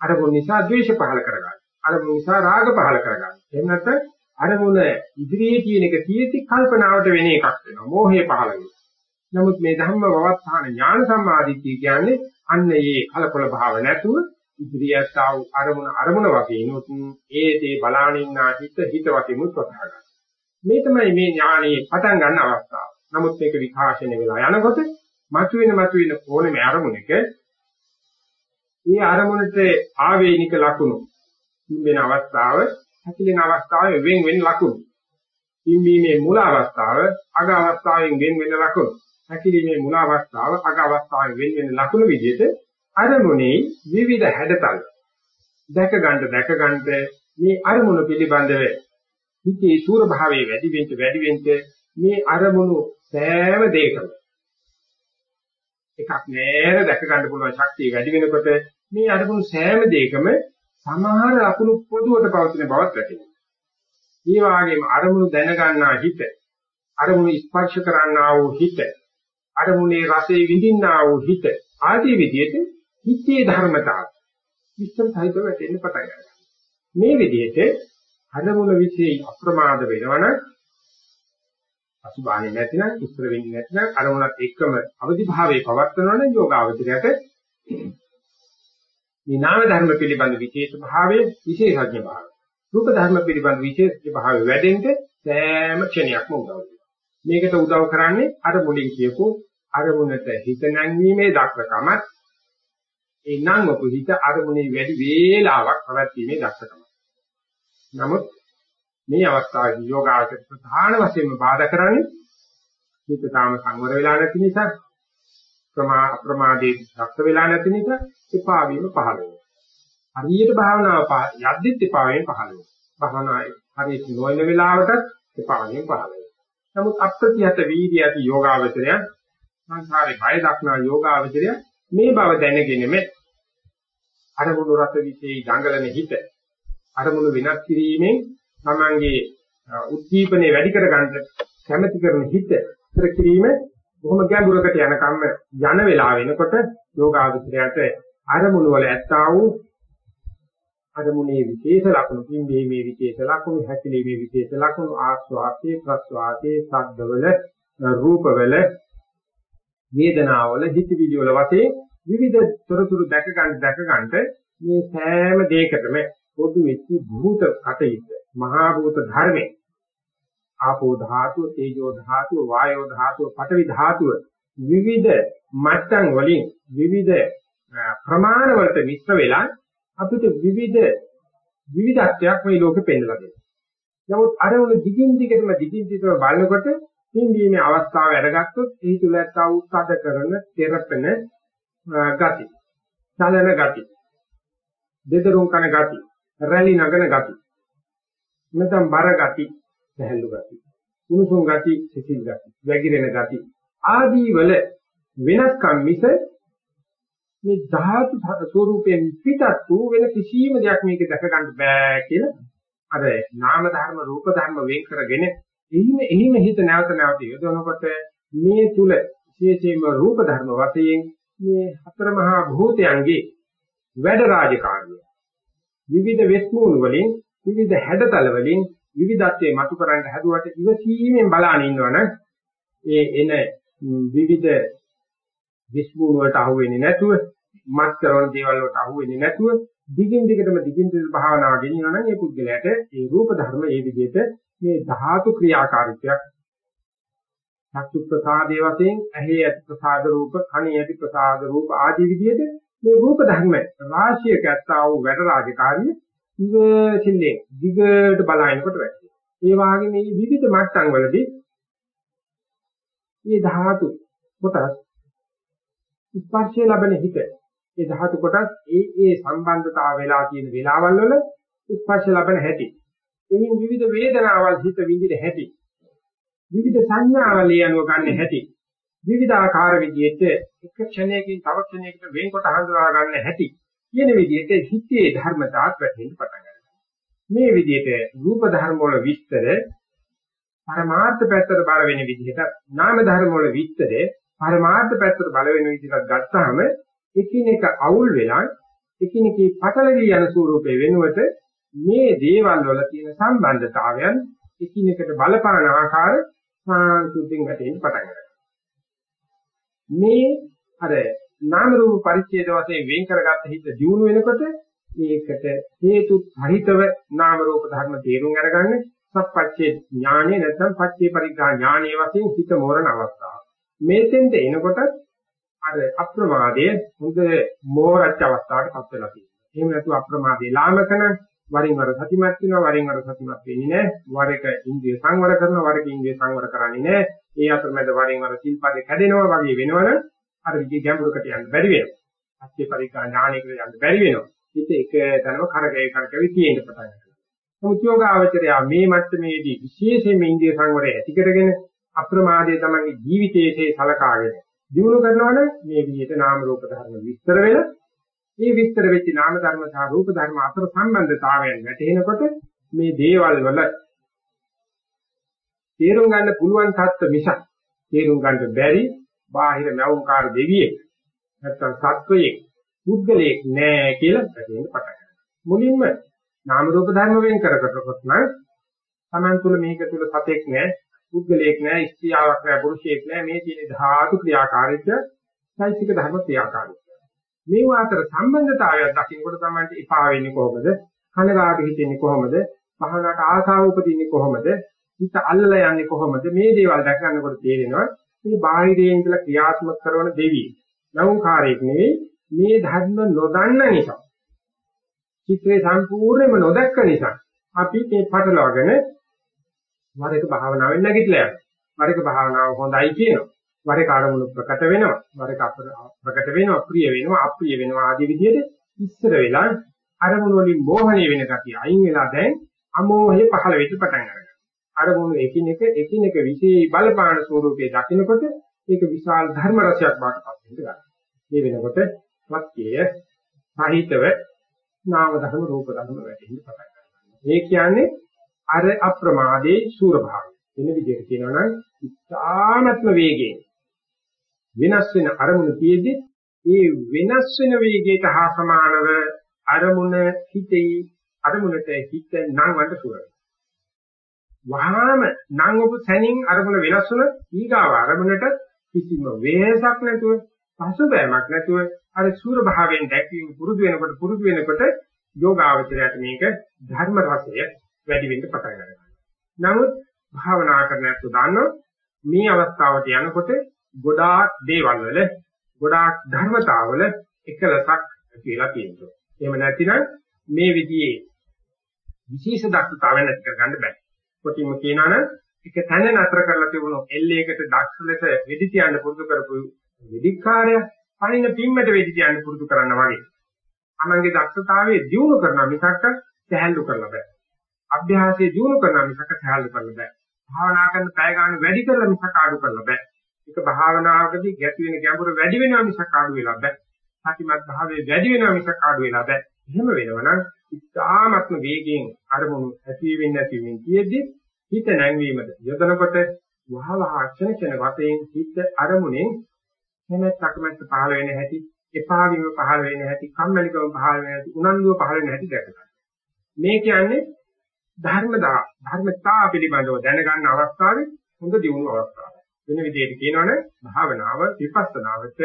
අරමුණ නිසා ද්වේෂ පහල කරගන්න. අරමුණ නිසා රාග පහල කරගන්න. එහෙම නැත්නම් අරමුණ ඉදිරියේ තියෙන එක තියෙති කල්පනාවට වෙන එකක් වෙනවා. මෝහය පහල වෙනවා. නමුත් මේ ධම්ම වවත්තාන ඥාන සම්මාදිට්ඨිය කියන්නේ අන්න ඒ කලකොල භාව නැතුව ඉදිරියට ආව අරමුණ අරමුණ වගේ නොත් ඒ දේ බලානින්නා හිත හිත වගේ මුත් වටහා ගන්න. මේ තමයි මේ ඥානයේ පටන් ගන්න අවස්ථාව. නමුත් මේක විකාශනය වෙලා යනකොට මතුවෙන මතුවෙන ඕනෙම අරමුණක මේ අරමුණට ආවේනික ලකුණු වෙන අවස්ථාව, හැකිලෙන අවස්ථාවේ වෙන් වෙන ලකුණු. ඉම්බීමේ මුල අවස්ථාව, අග අවස්ථාවෙන් වෙන් වෙන ලකුණු. හැකිලීමේ මුල අවස්ථාව, අග අවස්ථාවේ වෙන් වෙන ලකුණු විදිහට අරමුණේ විවිධ හැඩතල දැක ගන්න දැක ගන්න මේ අරමුණු පිළිබඳව හිතේ සූර භාවයේ වැඩි වෙන්න වැඩි වෙන්න මේ අරමුණු සෑම දෙයකම එකක් නෑර දැක ගන්න පුළුවන් ශක්තිය වැඩි වෙනකොට මේ අරමුණු සෑම දෙයකම සමහර ලකුණු පොදුවට පවතින බවත් වැටහෙනවා. ඒ වගේම අරමුණු දැනගන්නා හිත, අරමුණු ස්පර්ශ කරන්නා වූ හිත, අරමුණේ රසය විඳින්නා වූ හිත ආදී විදිහට හිතේ ධර්මතාව විස්තර සහිතව වැටෙන්න පටන් ගන්නවා. මේ විදිහට අරමුණ વિશે අප්‍රමාද වෙනවනම් අසුභානේ නැතිනම් ඉස්තර වෙන්නේ නැතිනම් අරමුණත් එක්කම අවදි භාවයේ පවත්වනවනම් යෝගාවචරයට මේ නාම ධර්ම පිළිබඳ විශේෂ භාවයේ විශේෂඥ භාවය. රූප ධර්ම පිළිබඳ විශේෂ භාවය වැඩෙන්න සෑම ක්ෂණයක්ම උදව් වෙනවා. මේකට උදව් කරන්නේ අර මුලින් කියපු අරමුණට හිත නැංවීමේ දක්ෂකමත් ඒ නම් ඔපිට අරමුණේ වැඩි වේලාවක් පැවැත්ීමේ දක්ෂකම. නමුත් මේ අවස්ථාවේදී යෝගාවචර ප්‍රධාන වශයෙන්ම බාධා කරන්නේ හිත තාම සංවර වෙලා නැති නිසා ප්‍රමා අප්‍රමාදයේ දක්ෂ වෙලා නැති නිසා එපා වීම පහළ වෙනවා. හරියට භාවනාව යද්දිත් එපා වීම පහළ වෙනවා. භාවනාවේ හරියට නොවන වෙලාවටත් එපා වීම පහළ වෙනවා. නමුත් අප්‍රතිහත වීර්ය ඇති යෝගාවචරය සංසාරේ බය දක්නා යෝගාවචරය මේ බව දැනගෙනම අරමුණු රස විශේෂ දඟලන හිත අරමුණු වෙනස් කිරීමෙන් තමන්ගේ උද්දීපනය වැඩි කරගන්න කැමැති කරන හිත ඉතර කිරීම බොහොම ගැඹුරකට යන කම්ම යන වෙලාව වෙනකොට යෝගාවචරයට අරමුණු වල ඇත්තා වූ අරමුණේ විශේෂ ලක්ෂණ පින්වීමේ විශේෂ ලක්ෂණ හැකිලීමේ විශේෂ ලක්ෂණ ආස්වාදයේ ප්‍රස්වාදයේ සද්දවල රූපවල වේදනාවල හිතවිලි වල වශයෙන් විවිධ තොරතුරු දැක ගන්න දැක ගන්නට මේ සෑම දෙයකටම පොදු වෙච්ච භූත කටයුත්ත මහා භූත ධර්මයේ ආපෝ ධාතුව තේජෝ ධාතුව වායෝ ධාතුව පඨවි ධාතුව විවිධ මට්ටම් වලින් විවිධ ප්‍රමාණ වලට මිශ්‍ර වෙලා අපිට විවිධ විවිධත්වයක් මේ ලෝකෙ පෙන්නලා දෙනවා. නමුත් අර උන දිගින් දිගටම දිගින් දිගටම බලනකොට පින්දීමේ අවස්ථාව අරගත්තොත් ඒ තුල ඇත්තා උත්සාහ කරන තෙරපෙන ගති, චලන ගති, දෙදරුම් කන ගති, රැලි නගන ගති, නැත්නම් බර ගති, සැහැල්ලු ගති, උණුසුම් ගති, සිසිල් ගති, වැగిරෙන ගති ආදී වල වෙනස්කම් මිස මේ ධාතු ස්වરૂපයෙන් පිටත් වූ වෙන කිසිම දෙයක් මේක දැක ගන්න බෑ කියලා අර නාම ධර්ම රූප ධර්ම වෙන් කරගෙන එහිම එහිම හිත නැවත නැවත යොදවනකොට මේ තුල විශේෂයෙන්ම රූප ධර්ම වශයෙන් මේ හතර මහා භූතයන්ගේ වැඩ රාජකාරිය විවිධ වෙස්මුණු වලින් විවිධ හැඩතල වලින් විවිධත්වයේ මතු කරන්න හැදුවට ඉවසීමෙන් බලාන ඉන්නවනම් ඒ එන විවිධ විස්මුණු වලට අහු වෙන්නේ නැතුව මත් කරන දේවල් වලට අහු වෙන්නේ නැතුව දිගින් දිගටම දිගින් දිගට භාවනාව ගෙනියනවා නම් ඒ පුද්ගලයාට ඒ රූප ධර්ම ඒ විදිහට මේ ධාතු ක්‍රියාකාරීත්වයක් චක්කු ප්‍රසාදයේ වශයෙන් ඇහි ඇති ප්‍රසාද රූප කණේ ඇති ප්‍රසාද රූප ආදී විදිහට මේ රූප ධර්ම රාශියක ඇත්තා වූ වැඩ රාජකාරිය ඉවසිල්ලේ දිගට බලනකොට වැටේ. ඒ වගේ මේ විවිධ මට්ටම් වලදී මේ ධාතු කොටස් ස්පර්ශය ලැබෙන හිත ඒ ධාතු කොටස් ඒ ඒ සම්බන්ධතාව වෙලා තියෙන වෙලාවල් වල ස්පර්ශ ලැබෙන හැටි. එනින් විවිධ වේදනාවල් හිත විඳින හැටි. විවිධ සංඥාවල් යනුව ගන්න හැටි. විවිධ ආකාර විදිහට එක ක්ෂණයකින් තව ක්ෂණයකට වෙන්කොට හඳුනා ගන්න හැටි. කියන විදිහට හිතේ ධර්මතාවත් වැටෙන්න පටන් ගන්නවා. මේ විදිහට රූප ධර්ම වල විස්තර පරමාර්ථ පැත්තට බල වෙන විදිහට නාම ධර්ම වල විස්තර පරමාර්ථ පැත්තට බල වෙන විදිහට ගත්තාම එකිනෙක අවුල් වෙලා එකිනෙකේ පටලවි යන ස්වරූපේ වෙනුවට මේ දේවල් වල තියෙන සම්බන්ධතාවයන් එකිනෙකට බලපාන ආකාර සාන්තුතින් වැටෙන්න පටන් ගන්නවා. මේ අර නාම රූප පරිච්ඡේද වශයෙන් වෙන් කරගත්ත හිත දියුණු වෙනකොට මේකට හේතු සහිතව නාම රූප ධර්ම තේරුම් අරගන්න සත්පච්චේ ඥානෙ නැත්නම් පච්චේ පරිග්‍රහ ඥානෙ වශයෙන් හිත මෝරණ අවස්ථාව. මේතෙන්ට එනකොට අර අප්‍රමාදයේ හොඳ මෝරච්ච අවස්ථාවට පත් වෙලා තියෙනවා. එහෙම නැතු අප්‍රමාදයේ ලාමකන වරින් වර සතිමත් වෙනවා වරින් වර සතිමත් වෙන්නේ නැහැ. වර එක ඉන්ද්‍රිය සංවර කරනවා වර එක ඉන්ද්‍රිය සංවර කරන්නේ නැහැ. ඒ අතරමැද වරින් වර සිල්පදේ කැඩෙනවා වගේ වෙනවනම් අර විදිහ ගැඹුරකට යන්න බැරි වෙනවා. අත්‍ය පරිකා ඥානයකට යන්න බැරි වෙනවා. හිත එක තැනම කරකැවි කරකැවි තියෙන්න පටන් ගන්නවා. නමුත් යෝගාවචරය මේ මට්ටමේදී විශේෂයෙන්ම ඉන්ද්‍රිය සංවරය ඇති කරගෙන අප්‍රමාදයේ තමන්ගේ ජීවිතයේ සලකාගෙන දිනු කරනවනේ මේ විදිහට නාම රූප ධර්ම විස්තර වෙලා මේ විස්තර වෙච්ච නාම ධර්ම සහ රූප ධර්ම අතර සම්බන්ධතාවයන් වැටහෙනකොට මේ දේවල් වල තේරුම් ගන්න පුළුවන් තත්ත්ව මිසක් තේරුම් ගන්න බැරි බාහිර නවුම්කාර දෙවියෙක් නැත්තම් සත්වයෙක් පුද්ගලයෙක් නෑ කියලා වැටෙන්න පටන් ගන්නවා. මුලින්ම නාම රූප ධර්ම වෙන් කරකටකොට නම් Taman තුල මේක තුල සතෙක් නෑ, පුද්ගලයෙක් නෑ, ස්ත්‍රියාවක් නෑ, පුරුෂයෙක් නෑ මේ තියෙන ධාතු ක්‍රියාකාරීත්වය සයිසික ධර්ම ක්‍රියාකාරීත්වය. මේ අතර සම්බන්ධතාවයක් දකින්නකොට තමයි එපා වෙන්නේ කොහොමද? කනගාටු හිතෙන්නේ කොහොමද? පහනට ආසාව උපදින්නේ කොහොමද? හිත අල්ලලා යන්නේ කොහොමද? මේ දේවල් දැක ගන්නකොට තේරෙනවා මේ බාහිරයෙන් ඉඳලා ක්‍රියාත්මක කරන දෙවියෙක්. නවුන්කාරයෙක් නෙවෙයි මේ ධර්ම නොදන්න නිසා. චිත්‍රේ සම්පූර්ණයෙන්ම නොදැක්ක නිසා අපි මේ පටලවාගෙන වර එක භාවනාවෙන් නැගිටලා යනවා. වර එක භාවනාව හොඳයි කියනවා. වර එක අරමුණු ප්‍රකට වෙනවා. වර එක ප්‍රකට වෙනවා, ප්‍රිය වෙනවා, අප්‍රිය වෙනවා ආදී විදිහට ඉස්සර වෙලා අරමුණු වලින් මෝහණය වෙන ගතිය අයින් වෙලා දැන් අමෝහය පහළ වෙන්න පටන් ගන්නවා. අරමුණු එකිනෙක එකිනෙක විශේෂ බලපාන ස්වරූපයේ දකින්නකොට ඒක විශාල ධර්ම රසයක් බවට පත් වෙනවා. මේ වෙනකොට වක්කය සාහිතව නාම ධර්ම රූප ධර්ම වැටෙන්න පටන් ගන්නවා. මේ කියන්නේ අර අප්‍රමාදේ සූර භාවය. වෙන විදිහට කියනවා නම් ඉතාමත්ම වේගයෙන් වෙනස් වෙන අරමුණු තියෙද්දි ඒ වෙනස් වෙන වේගයට හා සමානව අරමුණ හිතේ අරමුණට හිත නම් වන්ට සුරයි. වහාම නම් ඔබ තනින් අරමුණ වෙනස් වුණ ඊගාව අරමුණට කිසිම වෙහසක් නැතුව පසුබෑමක් නැතුව අර සූර භාවයෙන් දැක්වීම පුරුදු වෙනකොට පුරුදු වෙනකොට යෝගාවචරයට මේක ධර්ම රසය වැඩි වෙන්න පටන් ගන්නවා. නමුත් භාවනා කරන්නත් දන්නෝ මේ අවස්ථාවට යනකොට ගොඩාක් දේවල් වල ගොඩාක් ධර්මතාවල එකලසක් කියලා කියනවා. එහෙම නැතිනම් මේ විදිහේ විශේෂ දක්ෂතාවය නැති කරගන්න බෑ. කොටින්ම කියනවා නම් එක තැන නතර කරලා තිබුණු එල්ලේකට දක්ෂ ලෙස වෙදි තියන්න පුරුදු කරපු වෙදිකාරය පණින පිම්මට වෙදි තියන්න පුරුදු කරන්න වගේ. අනංගේ දක්ෂතාවයේ දියුණු කරන මිසක් සහැල්ලු කරලා බෑ. අභ්‍යාසයේ දියුණු කරන මිසක සහැල්ලු කරන්න බෑ. භාවනා කරන පැය ගන්න වැඩි කරලා මිසක අඩු කරලා බෑ. ඒක භාවනාවකදී ගැති වෙන ගැඹුර වැඩි වෙනවා මිසක අඩු වෙලා බෑ. සතිමත් භාවයේ වැඩි වෙනවා මිසක අඩු වෙලා බෑ. එහෙම වෙනවනම් ඉතාමත්ම වේගයෙන් අරමුණු ඇති වෙන්නේ නැති වෙන්නේ කියෙද්දි හිත නැංවීමද යොදනකොට වහවහ ක්ෂණ ක්ෂණ වශයෙන් හිත අරමුණෙන් නැමෙත් අකමැත්ත පහළ වෙන හැටි එපා වීම පහළ වෙන හැටි කම්මැලිකම පහළ වෙන හැටි උනන්දුව පහළ වෙන හැටි දැක ගන්න. මේ කියන්නේ ධර්මදා ධර්මතා පිළිබඳව දැනගන්න අවස්ථාවේ හොඳ දියුණු අවස්ථාවක්. වෙන විදිහට කියනවනේ භාවනාව විපස්සනාවට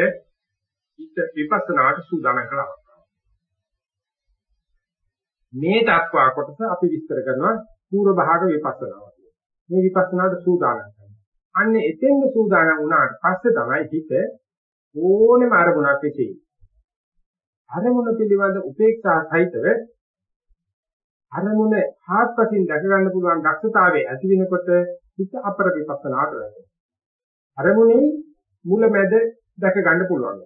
හිත විපස්සනාට සූදානම් කළා. මේ දක්වා කොටස අපි විස්තර කරනවා පූර්ව භාග විපස්සනාව. මේ විපස්සනාට සූදානම් කරනවා. අන්න එතෙන්ද සූදානම් වුණාට පස්සේ තමයි හිත ඕනෙම අරමුණක් විශ්ේ. අරමුණ පිළිබඳ උපේක්ෂා සහිතව අරමුණ හාත්පසින් දැක ගන්න පුළුවන් දක්ෂතාවය ඇති වෙනකොට හිත අපර විපස්සනාට වෙනවා. අරමුණේ මුල මැද දැක ගන්න පුළුවන්.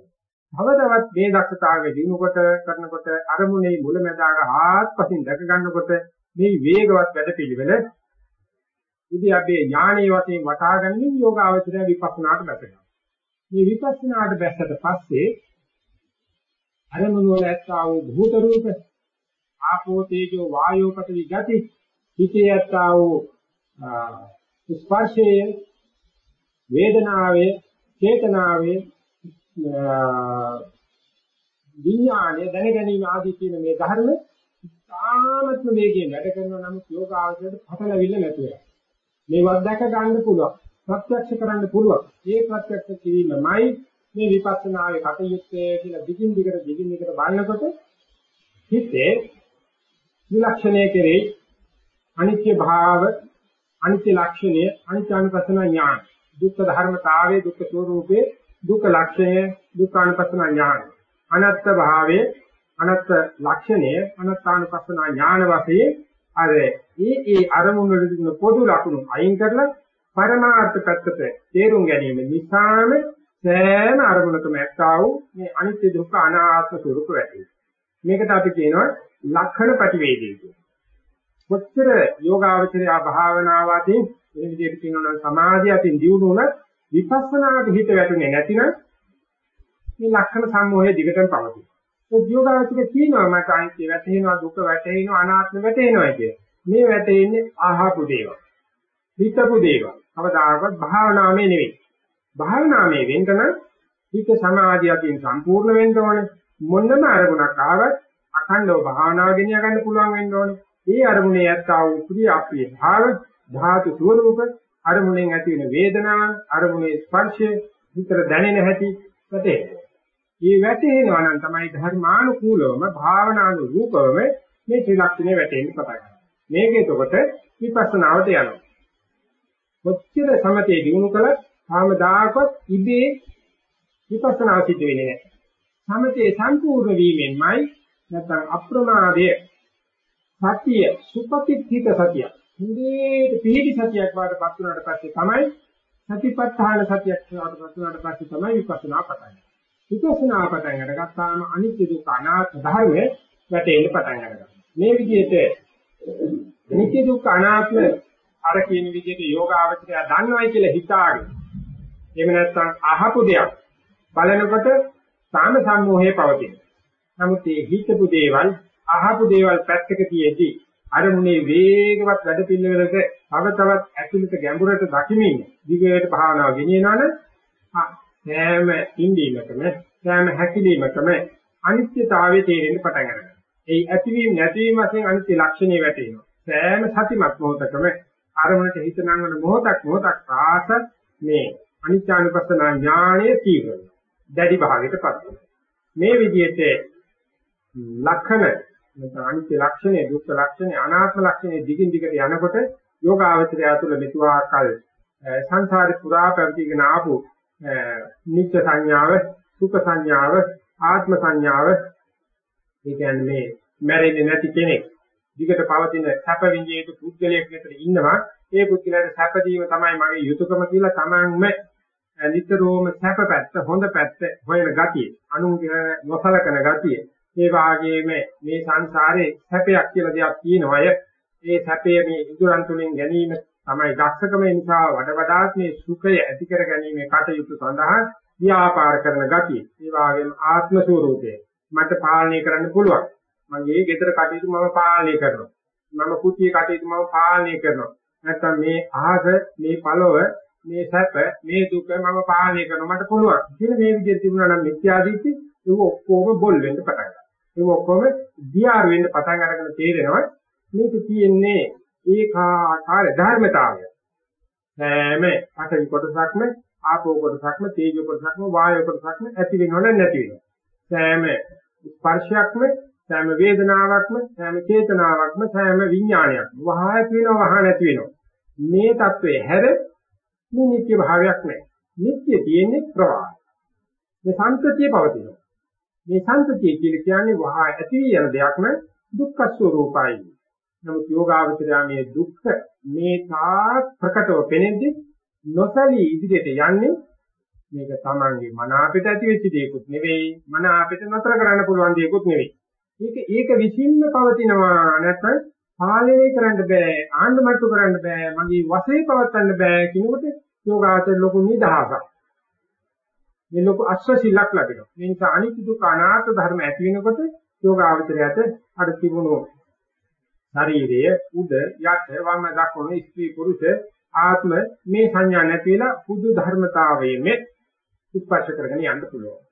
තවදවත් මේ දක්ෂතාවය දිනුකොට කරනකොට අරමුණේ මුලැමැදාග ආත්පසින් දැක ගන්නකොට මේ වේගවත් වැඩපිළිවෙල උද්‍යප්පේ ඥානීය වශයෙන් වටහා ගැනීම යෝගාවචරය විපස්සනාට බැසෙනවා. මේ විපස්සනාට බැසට පස්සේ අරමුණු වල ඇත්තා වූ භූත රූප ආපෝ තේජෝ වායෝ පඨවි ගති හිතේ ඇත්තා වූ ස්පර්ශයේ වේදනාවේ චේතනාවේ විඥානය දැන ගැනීම ආදී කියන මේ ධර්ම තාමත්ම වේගයෙන් වැඩ කරනවා නමුත් යෝග ආශ්‍රයට පටලවිල්ල නැතුව. මේවත් දැක ගන්න පුළුවන්. ප්‍රත්‍යක්ෂ කරන්න පුළුවන්. ඒ ප්‍රත්‍යක්ෂ කිරීමයි මේ විපස්සනාවේ කටයුත්තේ කියලා දිගින් දිගට දිගින් දිගට බලනකොට හිතේ විලක්ෂණය කෙරෙහි අනිත්‍ය භාව අනිත්‍ය ලක්ෂණය අනිත්‍යානුපස්සන ඥාන. දුක්ඛ ධර්මතාවයේ දුක්ඛ ස්වરૂපේ දුක්ඛ ලක්ෂණය දුක්ඛානුපස්සන ඥාන. අනත්ත් භාවයේ අනත්ත් ලක්ෂණය අනත්තානුපස්සන ඥාන වශයෙන් අර ඒ ඒ අරමුණු වල තිබුණ පොදු ලක්ෂණ අයින් කරලා පරමාර්ථ පැත්තට තේරුම් ගැනීම නිසාම සෑම අරමුණකම ඇත්තා වූ මේ අනිත්‍ය දුක්ඛ අනාත්ම ස්වરૂප වැටේ. මේකට අපි කියනවා ලක්ෂණ ප්‍රතිවේදී කියලා. කොච්චර යෝගාවචරය භාවනාවකින් මේ විදිහට කියනවා නම් සමාධිය අතින් දියුණු වුණත් විපස්සනාට හිත වැටුනේ නැතිනම් මේ ලක්ෂණ සම්මෝහය දිගටම පවතී. ඒ යෝගාවචක කියනවා මට අනිත්‍ය වැටෙනවා දුක වැටෙනවා අනාත්ම වැටෙනවා කිය. මේ වැටෙන්නේ ආහපු දේවල්. හිතපු දේවල්. කවදාකවත් භාවනාවේ නෙවෙයි. භාවනාවේ වෙන්න නම් හිත සමාධියකින් සම්පූර්ණ වෙන්න ඕනේ. මොනම අරමුණක් ආවත් අඛණ්ඩව භාවනාව ගෙනිය ගන්න පුළුවන් වෙන්න ඕනේ. ඒ අරමුණේ යත්තා වූ ප්‍රිය අප්‍රිය භාව ධාතු ස්වરૂප අරමුණෙන් ඇති වෙන වේදනාව අරමුණේ ස්පර්ශය විතර දැනෙන හැටි වැටේ. මේ වැටෙනවා නම් තමයි ධර්මානුකූලවම භාවනානුරූපවම මේ ත්‍රිලක්ෂණය වැටෙන්න පටන් ගන්නවා. මේක එතකොට විපස්සනාවට යනවා. කොච්චර සමතේ දිනු කළත් ආමදාකවත් ඉබේ විපස්සනා සිද්ධ වෙන්නේ නැහැ. සමතේ සම්පූර්ණ වීමෙන්මයි නැත්නම් අප්‍රමාදය සතිය සුපතිත්ථිත සතිය. හොඳට පිළිදි සතියක් වඩපත් වුණාට පස්සේ තමයි සතිපට්ඨාන සතියක් වඩපත් වුණාට පස්සේ තමයි විපස්සනා පටන් ගන්නේ. විපස්සනා පටන් අරගත්තාම අනිත්‍ය දුක්ඛ අනාත්ම ධර්මයේ වැටෙන්න පටන් ගන්නවා. මේ විදිහට නිත්‍ය දුක්ඛ අනාත්ම අර කියන විදිහට යෝගාවචරය දන්නවයි කියලා හිතාගෙන එහෙම නැත්නම් අහපු දෙයක් බලනකොට සාම සම්මෝහයේ පවතින. නමුත් මේ හිතපු දේවල් අහපු දේවල් පැත්තක තියේදී අරමුණේ වේගවත් වැඩ පිළිවෙලක තව තවත් ඇතුළත ගැඹුරට දකිමින් දිගට භාවනාව ගෙනියනවනම් සෑම ඉන්දීමකම සෑම හැකිලීමකම අනිත්‍යතාවය තේරෙන්න පටන් ගන්නවා. ඒ ඇතිවීම නැතිවීම වශයෙන් අනිත්‍ය ලක්ෂණේ වැටෙනවා. සෑම සතිමත් මොහොතකම අරමුණට හිත නංවන මොහොතක් මොහොතක් පාස මේ අනිත්‍යානුපස්සනා ඥානය තීව්‍ර වෙනවා. දැඩි භාවයටපත් වෙනවා. මේ විදිහට ලක්ෂණ නැත්නම් අනිත්‍ය ලක්ෂණය, දුක්ඛ ලක්ෂණය, අනාත්ම ලක්ෂණය දිගින් දිගට යනකොට යෝගාවචරය තුළ මෙතුආකල් සංසාරේ පුරා පැවතීගෙන ආපු නිත්‍ය සංඥාව, සුඛ සංඥාව, ආත්ම සංඥාව ඒ කියන්නේ මේ මැරෙන්නේ නැති කෙනෙක් දිගට පවතින සැප විඳින යුතු පුද්ගලයෙක් විතර ඉන්නවා. ඒ පුද්ගලයාට සැප දීම තමයි මගේ යුතුයකම කියලා තමන්ම නිතරම සැප පැත්ත හොඳ පැත්ත හොයන ගතිය අනුන්ගේ නොසලකන ගතිය. ඒ වාගේම මේ සංසාරේ සැපයක් කියලා දෙයක් තියෙනවා ඒ සැපය මේ ඉදුරන් තුලින් ගැනීම තමයි දක්ෂකම නිසා වඩ වඩාත් මේ සුඛය ඇති කර ගැනීම කටයුතු සඳහා ව්‍යාපාර කරන ගතිය ඒ වාගේම ආත්ම ස්වરૂපය මට පාලනය කරන්න පුළුවන් මගේ ගෙදර කටයුතු මම පාලනය කරනවා. මම කුටියේ කටයුතු මම පාලනය කරනවා. නැත්නම් මේ අහස, මේ පළව, මේ සැප, මේ දුක මම පාලනය කරනවා මට පුළුවන්. කියලා මේ විදිහට තිබුණා නම් මිත්‍යාදිත්‍ය ඒක ඔක්කොම බොල් වෙන්න පටන් ගන්නවා. ඒක ඔක්කොම දියාර වෙන්න පටන් අරගෙන තේරෙනවා. මේක තියෙන්නේ ඒකාකාර ධර්මතාවය. හැම අටවි කොටසක්ම ආපෝ කොටසක්ම තේජෝ කොටසක්ම වායෝ කොටසක්ම ඇති වෙනව නැති වෙනව. සෑම ස්පර්ශයක්ම සෑම වේදනාවක්ම සෑම චේතනාවක්ම සෑම විඥානයක්ම වහා ඇති වෙනවා වහා නැති වෙනවා. මේ தત્ත්වය හැර මේ නිත්‍ය භාවයක් නැහැ. නිත්‍ය තියෙන්නේ ප්‍රවාහ මේ සංතතිය පවතිනවා. මේ සංතතිය කියලා කියන්නේ වහා ඇති යන දෙයක්ම දුක්ඛ ස්වરૂපයි නමුත් යෝගාවචරය මේ දුක්ඛ මේ තා ප්‍රකටව පෙනෙද්දී නොසලී ඉදිරියට යන්නේ මේක තමන්ගේ මන අපිට ඇති වෙච්ච දෙයක්ුත් නෙවෙයි මන අපිට නතර කරන්න පුළුවන් දෙයක්ුත් නෙවෙයි. ඒක ඒක විසින්ම පවතිනවා නැත්නම් පාලනය කරන්න බෑ ආණ්ඩුමට්ටු කරන්න බෑ මගේ වශයෙන් පවත්වන්න බෑ කිනකොට යෝගාචර ලොකු නිදහසක්. මේ ලොකු අශ්වශීලක් ලැබෙනවා මේ නිසා අනිත්‍ය දුක්ඛ අනාත්ම ධර්ම ඇති වෙනකොට යෝගාචරයට අර තිබුණු ශරීරය උද යට වම දක්වන ස්ත්‍රී පුරුෂ ආත්ම මේ සංඥා නැති වෙලා පුදු ධර්මතාවයෙම ස්පර්ශ කරගෙන යන්න පුළුවන්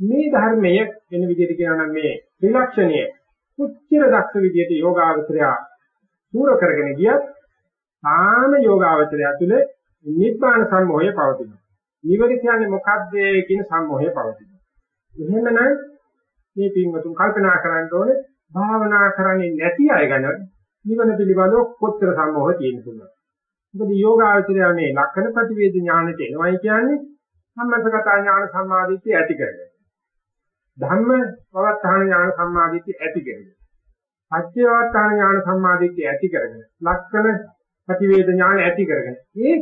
මේ ධර්මය වෙන විදිහට කියනවා නම් මේ ත්‍රිලක්ෂණය උච්චර දක්ෂ විදිහට යෝගාවචරය සූර කරගෙන ගියත් සාම යෝගාවචරය තුළ නිබ්බාන සම්මෝහය පවතිනවා. නිවර කියන්නේ මොකද්ද කියන සම්මෝහය පවතිනවා. එහෙමනම් මේ පින්වතුන් කල්පනා කරන්න ඕනේ භාවනා කරන්නේ නැති අය ගැන නිවන පිළිබඳව කොච්චර සම්මෝහ තියෙන පුළුවන්. මොකද යෝගාවචරය මේ ලක්ෂණ ප්‍රතිවේද ඥානෙට එනවයි කියන්නේ සම්මතගත ඥාන සම්මාදිට්ඨිය ඇති කරගන්න. ධම්ම පවත්තාන ඥාන සම්මාදිට්ඨිය ඇති කරගෙන. පච්චේවත්තාන ඥාන සම්මාදිට්ඨිය ඇති කරගෙන. ලක්ෂණ ප්‍රතිවේද ඥාන ඇති කරගෙන. මේ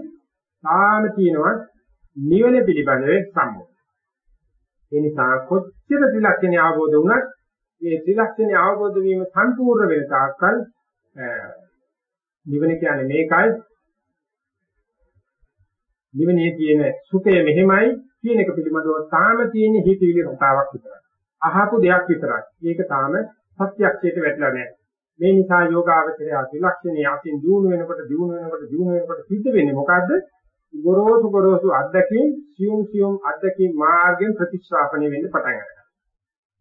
සාම තියෙනවා නිවන පිළිබඳව සම්මත. ඒ නිසා කොච්චර ත්‍රිලක්ෂණය අවබෝධ වුණත් මේ ත්‍රිලක්ෂණය අවබෝධ වීම සම්පූර්ණ වෙන තාක්කල් නිවන කියන්නේ මේකයි නිවනේ තියෙන සුඛය මෙහෙමයි කියන එක පිළිබඳව තාම තියෙන හිතවිලි රටාවක් විතරයි. අහපු දෙයක් විතරයි. ඒක තාම සත්‍යක්ෂයට වැටලා නැහැ. මේ නිසා යෝගාවචරය අතිලක්ෂණයේ අතින් දියුණු වෙනකොට දියුණු වෙනකොට දියුණු වෙනකොට සිද්ධ වෙන්නේ මොකද්ද? ගොරෝසු ගොරෝසු අද්දකින් සියුම් සියුම් අද්දකින් මාර්ගෙන් ප්‍රතිස්ථාපනය වෙන්න පටන් ගන්නවා.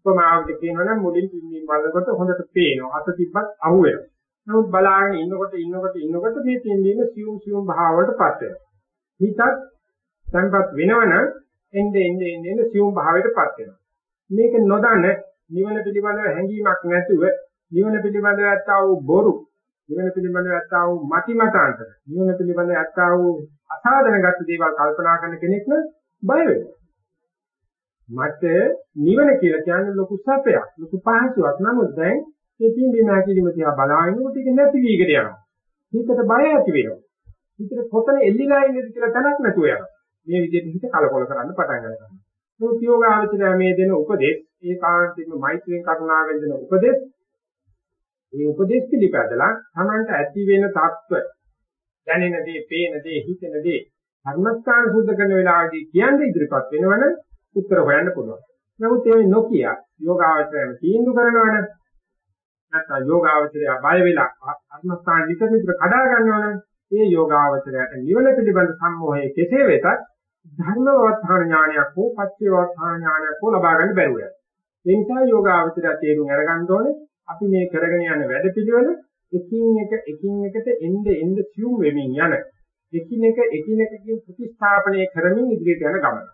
උපමාවකට කියනවා නම් මුලින් පින්නින් බලනකොට හොඳට පේනවා. අත තිබ්බත් අහුවෙනවා. නමුත් බලාගෙන ඉන්නකොට ඉන්නකොට ඉන්නකොට මේ පින්දීම සියුම් සියුම් භාවවලටපත් වෙනවා. හිතත් සංපත් වෙනවනම් එnde එnde එnde සියුම් භාවයටපත් වෙනවා. මේක නොදන්න නිවන පිළිබඳව හැඟීමක් නැතුව නිවන පිළිබඳව ඇත්තා වූ බොරු නිවන පිළිබඳව ඇත්තා වූ මති මතාන්තර නිවන පිළිබඳව ඇත්තා වූ අසාධනගත දේවල් කල්පනා කරන කෙනෙක් නම් බය වෙනවා. මට නිවන කියලා කියන්නේ ලොකු සැපයක් ලොකු පහසුවක්. නමුත් දැන් ඒ පින්බීම හැකිලිම තියා බලනකොට ඒක නැති වීගෙන යනවා. හිතට බය ඇති වෙනවා. හිතට කොතන එල්ලිලා ඉන්නේද කියලා තනක් නැතුව යනවා. මේ විදිහට හිත කලකොල කරන්න පටන් ගන්නවා. මේ යෝගාවචරය මේ දෙන උපදේශ ඒකාන්තික මෛත්‍රියෙන් කරුණාවෙන් දෙන උපදේශ මේ උපදේශ පිළිපැදලා තමන්ට ඇති වෙන தত্ত্ব දැනෙන දේ, පේන දේ, හිතෙන දේ කර්මස්ථාන සුද්ධ කරන වෙලාවදී කියන්නේ ඉදිරිපත් වෙනවනේ උත්තර හොයන්න පුළුවන්. නමුත් මේ නොකිය යෝගාවචරයම තීන්දු කරනවනේ නැත්නම් යෝගාවචරය බය වෙලා කර්මස්ථාන විතර විතර කඩා ගන්නවනේ මේ යෝගාවචරයට නිවන පිළිබඳ සම්මෝහය කෙසේ වෙතත් ධර්මවත්හාන ඥානයක් හෝ පත්‍යවත්හාන ඥානයක් හෝ ලබා ගන්න බැරුව යනවා. ඒ නිසා යෝගාවචරය තේරුම් අරගන්න ඕනේ අපි මේ කරගෙන යන වැඩ පිළිවෙල එකින් එක එකින් එකට එnde එnde සියුම් වෙමින් යන එකින් එක එකින් එකකින් ප්‍රතිස්ථාපනය කරමින් ඉදිරියට යන ගමන.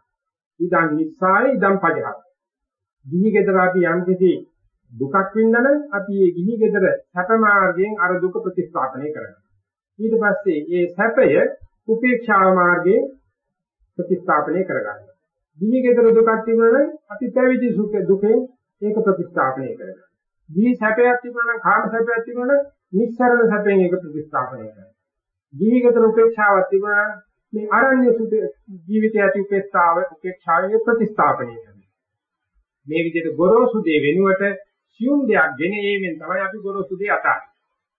ඉදන් නිස්සාය ඉදන් පජහත්. ගිහි ගෙදර අපි යම් කිසි දුකක් වින්දන අපි මේ ගිහි ගෙදර සැප මාර්ගයෙන් අර දුක ප්‍රතිස්ථාපනය කරනවා. ඊට පස්සේ ඒ සැපය උපේක්ෂා මාර්ගයෙන් ප්‍රතිස්ථාපනය කරගන්නවා. ගිහි ගෙදර දුකක් තිබුණා නම් අපි පැවිදි සුඛ දුකෙන් ඒක ප්‍රතිස්ථාපනය කරගන්නවා. ගිහි සැපයක් තිබුණා නම් කාම සැපයක් තිබුණා නම් නිස්සරණ සැපෙන් ඒක ප්‍රතිස්ථාපනය කරනවා. ජීවිතේ උපේක්ෂාවක් තිබුණා මේ අරණ්‍ය සුඛ ජීවිතය ඇති උපේක්ෂාව උපේක්ෂාවේ ප්‍රතිස්ථාපනය කරනවා. මේ විදිහට ගොරෝසු දේ වෙනුවට සියුම් දෙයක් ගෙන ඒමෙන් තමයි අපි ගොරෝසු දේ අතාරින්නේ.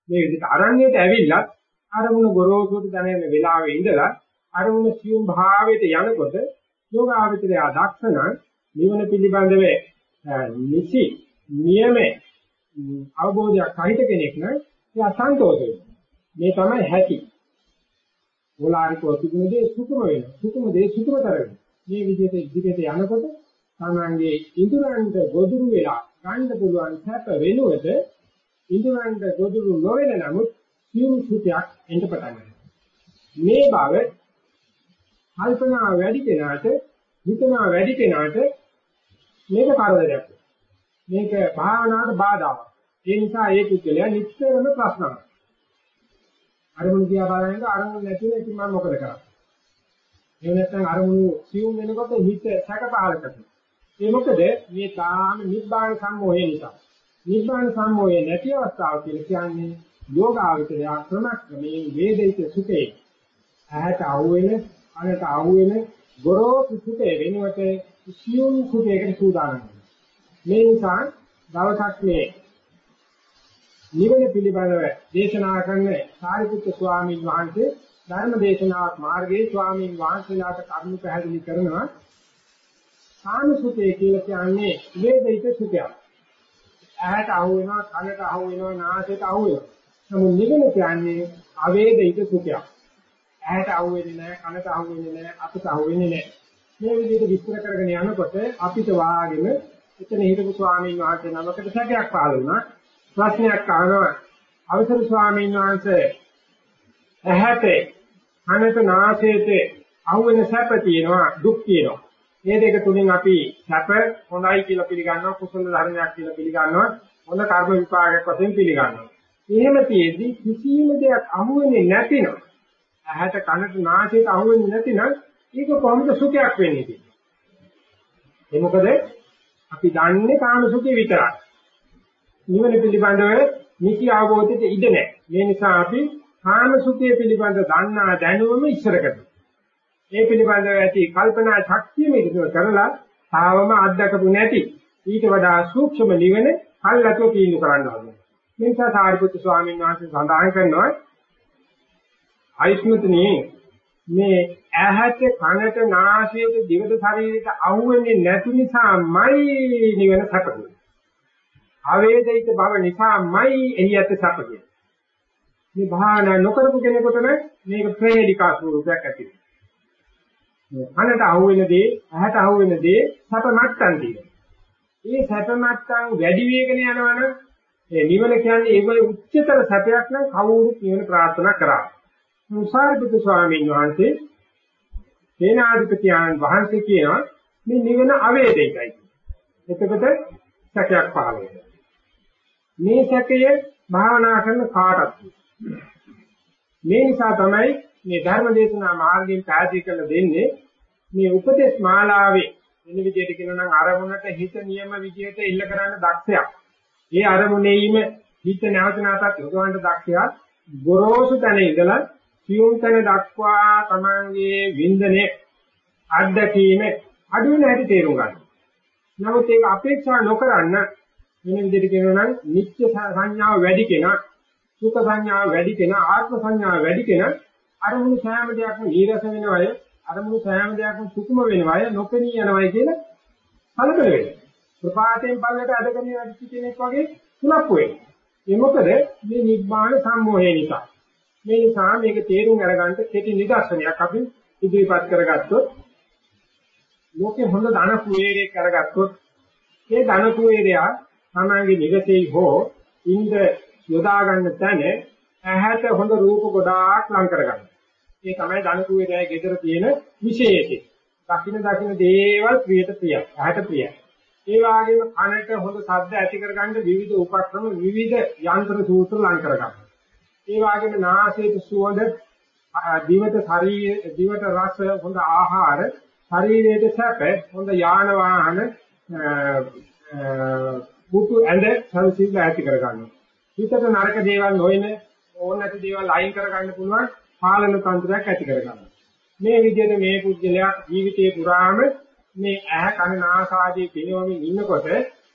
මේ විදිහට අරණ්‍යයට ඇවිල්ලත් අරමුණ ගොරෝසුට දැනෙන වෙලාවේ ඉඳලා අරමුණ සියුම් භාවයට යනකොට යෝගාවචරය දක්ෂණ නිවන පිළිබඳව නිසි නියමේ අවබෝධයක් සහිත කෙනෙක් නම් එයා සන්තෝෂ වෙනවා. මේ තමයි හැටි. ඕලාරිකව තිබුණ දේ සුකුම වෙනවා. සුකුම දේ සුකුමතර වෙනවා. මේ විදිහට ඉදිරියට යනකොට තමන්ගේ ඉඳුරන්ට ගොදුරු වෙලා ගන්න පුළුවන් සැප වෙනුවට ඉඳුරන්ට ගොදුරු නොවන නමුත් සියුම් සුඛයක් එන්න පටන් ගන්නවා. මේ බව කල්පනා වැඩි කෙනාට හිතනා වැඩි කෙනාට මේක කරදරයක්. මේක භාවනාවට බාධාවක්. ඒ නිසා ඒ පුද්ගලයා නිතරම ප්‍රශ්න අහනවා. අරමුණු දිහා බලනකොට අරමුණු නැතිව ඉතින් මම මොකද කරන්නේ? එහෙම නැත්නම් අරමුණු සියුම් වෙනකොට හිත සැක පහල කරනවා. ඒ මොකද මේ තාම නිබ්බාන සම්මෝහය නිසා. නිබ්බාන සම්මෝහය නැති අවස්ථාව කියලා කියන්නේ යෝගාවචරය ක්‍රමක්‍රමයෙන් වේදිත සුඛේ. ඇහැට අහුවෙන, කනට අහුවෙන ගොරෝසු සුඛේ වෙනුවට සියුම් සුඛයකට සූදානම් වෙනවා. මේ නිසා දවසක් මේ නිවන පිළිබඳව දේශනා කරන සාරිපුත්‍ර ස්වාමීන් වහන්සේ ධර්ම දේශනාවක් මාර්ගයේ ස්වාමීන් වහන්සේලාට කරුණු පැහැදිලි කරනවා සානුසුතේ කියලා කියන්නේ වේදිත සුඛයක්. ඇහැට අහු වෙනවා, කනට අහු වෙනවා, නාසයට අහු වෙනවා. නමුත් නිවන කියන්නේ අවේදිත සුඛයක්. ඇහැට අහු වෙන්නේ නැහැ, කනට අහු වෙන්නේ නැහැ, අතට අහු වෙන්නේ නැහැ. මේ විදිහට විස්තර කරගෙන යනකොට අපිට වාගෙම එතන හිටපු ස්වාමීන් වහන්සේ නමකට සැකයක් පහළ වුණා. ප්‍රශ්නයක් අහනවා. අවසර ස්වාමීන් වහන්සේ ඇහැට කනට නාසයට අහුවෙන සැප තියෙනවා දුක් තියෙනවා. මේ දෙක තුලින් අපි සැප හොඳයි කියලා පිළිගන්නවා කුසල ධර්මයක් කියලා පිළිගන්නවා හොඳ කර්ම විපාකයක් වශයෙන් පිළිගන්නවා. එහෙම තියෙද්දි කිසිම දෙයක් අහුවෙන්නේ නැතිනම් ඇහැට කනට නාසයට අහුවෙන්නේ නැතිනම් ඒක කොහොමද සුඛයක් වෙන්නේ? කියන්නේ ඒ මොකද අපි දන්නේ කාම සුඛේ විතරයි නිවන පිළිබඳව නිසි අවබෝධයට ඉඩ නැහැ. මේ නිසා අපි කාම සුඛය පිළිබඳ දන්නා දැනුවම ඉස්සර කරනවා. ඒ පිළිබඳව ඇති කල්පනා ශක්තිය මේක කරලා තාවම අත්දකපු නැති ඊට වඩා සූක්ෂම නිවන කල්ලාතෝ තීන්දුව කරන්න ඕනේ. මේ නිසා සාරිපුත්තු ස්වාමීන් වහන්සේ සඳහන් කරනවා අයිස්මතුනි මේ ඇහැට කනට නාසයට දිවට ශරීරයට අහුවෙන්නේ නැති නිසාමයි නිවන සැපදුනේ. අවේදිත බව නිසාමයි එළියට සැපදුනේ. මේ භාවනා නොකරපු කෙනෙකුට මේක ප්‍රේලිකා ස්වරූපයක් ඇති වෙනවා. කනට අහුවෙන දේ, ඇහැට අහුවෙන දේ සැප මට්ටම් තියෙනවා. මේ සැප මට්ටම් වැඩි වේගන යනවනම් ඒ නිවන කියන්නේ ඒක උච්චතර සැපයක් නම් කවුරුත් නිවන ප්‍රාර්ථනා කරා. මුසාරිපුත් ස්වාමීන් වහන්සේ සේනාධිපතියන් වහන්සේ කියනවා මේ නිවන අවේදිකයි. එතකොට සැකයක් පහළ වෙනවා. මේ සැකය භාවනා කරන කාටත් මේ නිසා තමයි මේ ධර්ම දේශනා මාර්ගයෙන් පැහැදිලි කරලා දෙන්නේ මේ උපදේශ මාලාවේ වෙන විදිහට කියනවා නම් අරමුණට හිත නියම විදිහට ඉල්ල කරන්න දක්ෂයක්. ඒ අරමුණේීම හිත නැවත නැවතත් යොදවන්න දක්ෂයා ගොරෝසු තැන ඉඳලා සියුම් තැන දක්වා තමන්ගේ වින්දනේ අත්දැකීම අඩු වෙන හැටි තේරුම් ගන්න. නමුත් ඒක අපේක්ෂා නොකරන වෙන විදිහට කියනවා නම් නිත්‍ය සංඥාව වැඩි කෙනා, සුඛ සංඥාව වැඩි කෙනා, ආත්ම සංඥාව වැඩි කෙනා අරමුණු සෑම දෙයක්ම නීරස වෙනවය, අරමුණු සෑම දෙයක්ම සුකුම වෙනවය, නොපෙනී යනවය කියන කලබල වෙනවා. ප්‍රපාතයෙන් පල්ලට අදගෙන යන කෙනෙක් වගේ තුලප්පු වෙනවා. ඒ මොකද මේ නිබ්බාන සම්මෝහය නිසා. මේ නිසා මේක තේරුම් අරගන්න කෙටි නිදර්ශනයක් අපි ඉදිරිපත් කරගත්තොත් ලෝකේ හොඳ ධන කුවේරයෙක් කරගත්තොත් ඒ ධන කුවේරයා තමන්ගේ නිගතේ හෝ ඉන්ද යොදා ගන්න තැන ඇහැට හොඳ රූප ගොඩාක් ලං කරගන්න. ඒ තමයි ධන කුවේරයාගේ ගෙදර තියෙන විශේෂය. දකින්න දකින්න දේවල් ප්‍රියට ප්‍රියයි. ඇහැට ප්‍රියයි. ඒ වගේම කනට හොඳ ශබ්ද ඇති කරගන්න විවිධ උපක්‍රම විවිධ යන්ත්‍ර සූත්‍ර ලං කරගන්න. ඒ වගේම නාසයට සුවඳ දිවට ශරීර දිවට රස හොඳ ආහාර ශරීරයට සැප හොඳ යාන වාහන බුතු ඇඳ සංසිද්ධ ඇති කරගන්නවා. හිතට නරක දේවල් නොවන ඕන නැති දේවල් අයින් කරගන්න පුළුවන් පාලන තන්ත්‍රයක් ඇති කරගන්නවා. මේ විදිහට මේ පුද්ගලයා ජීවිතේ පුරාම මේ ඇහ කන නාස ආදී පිනවමින් ඉන්නකොට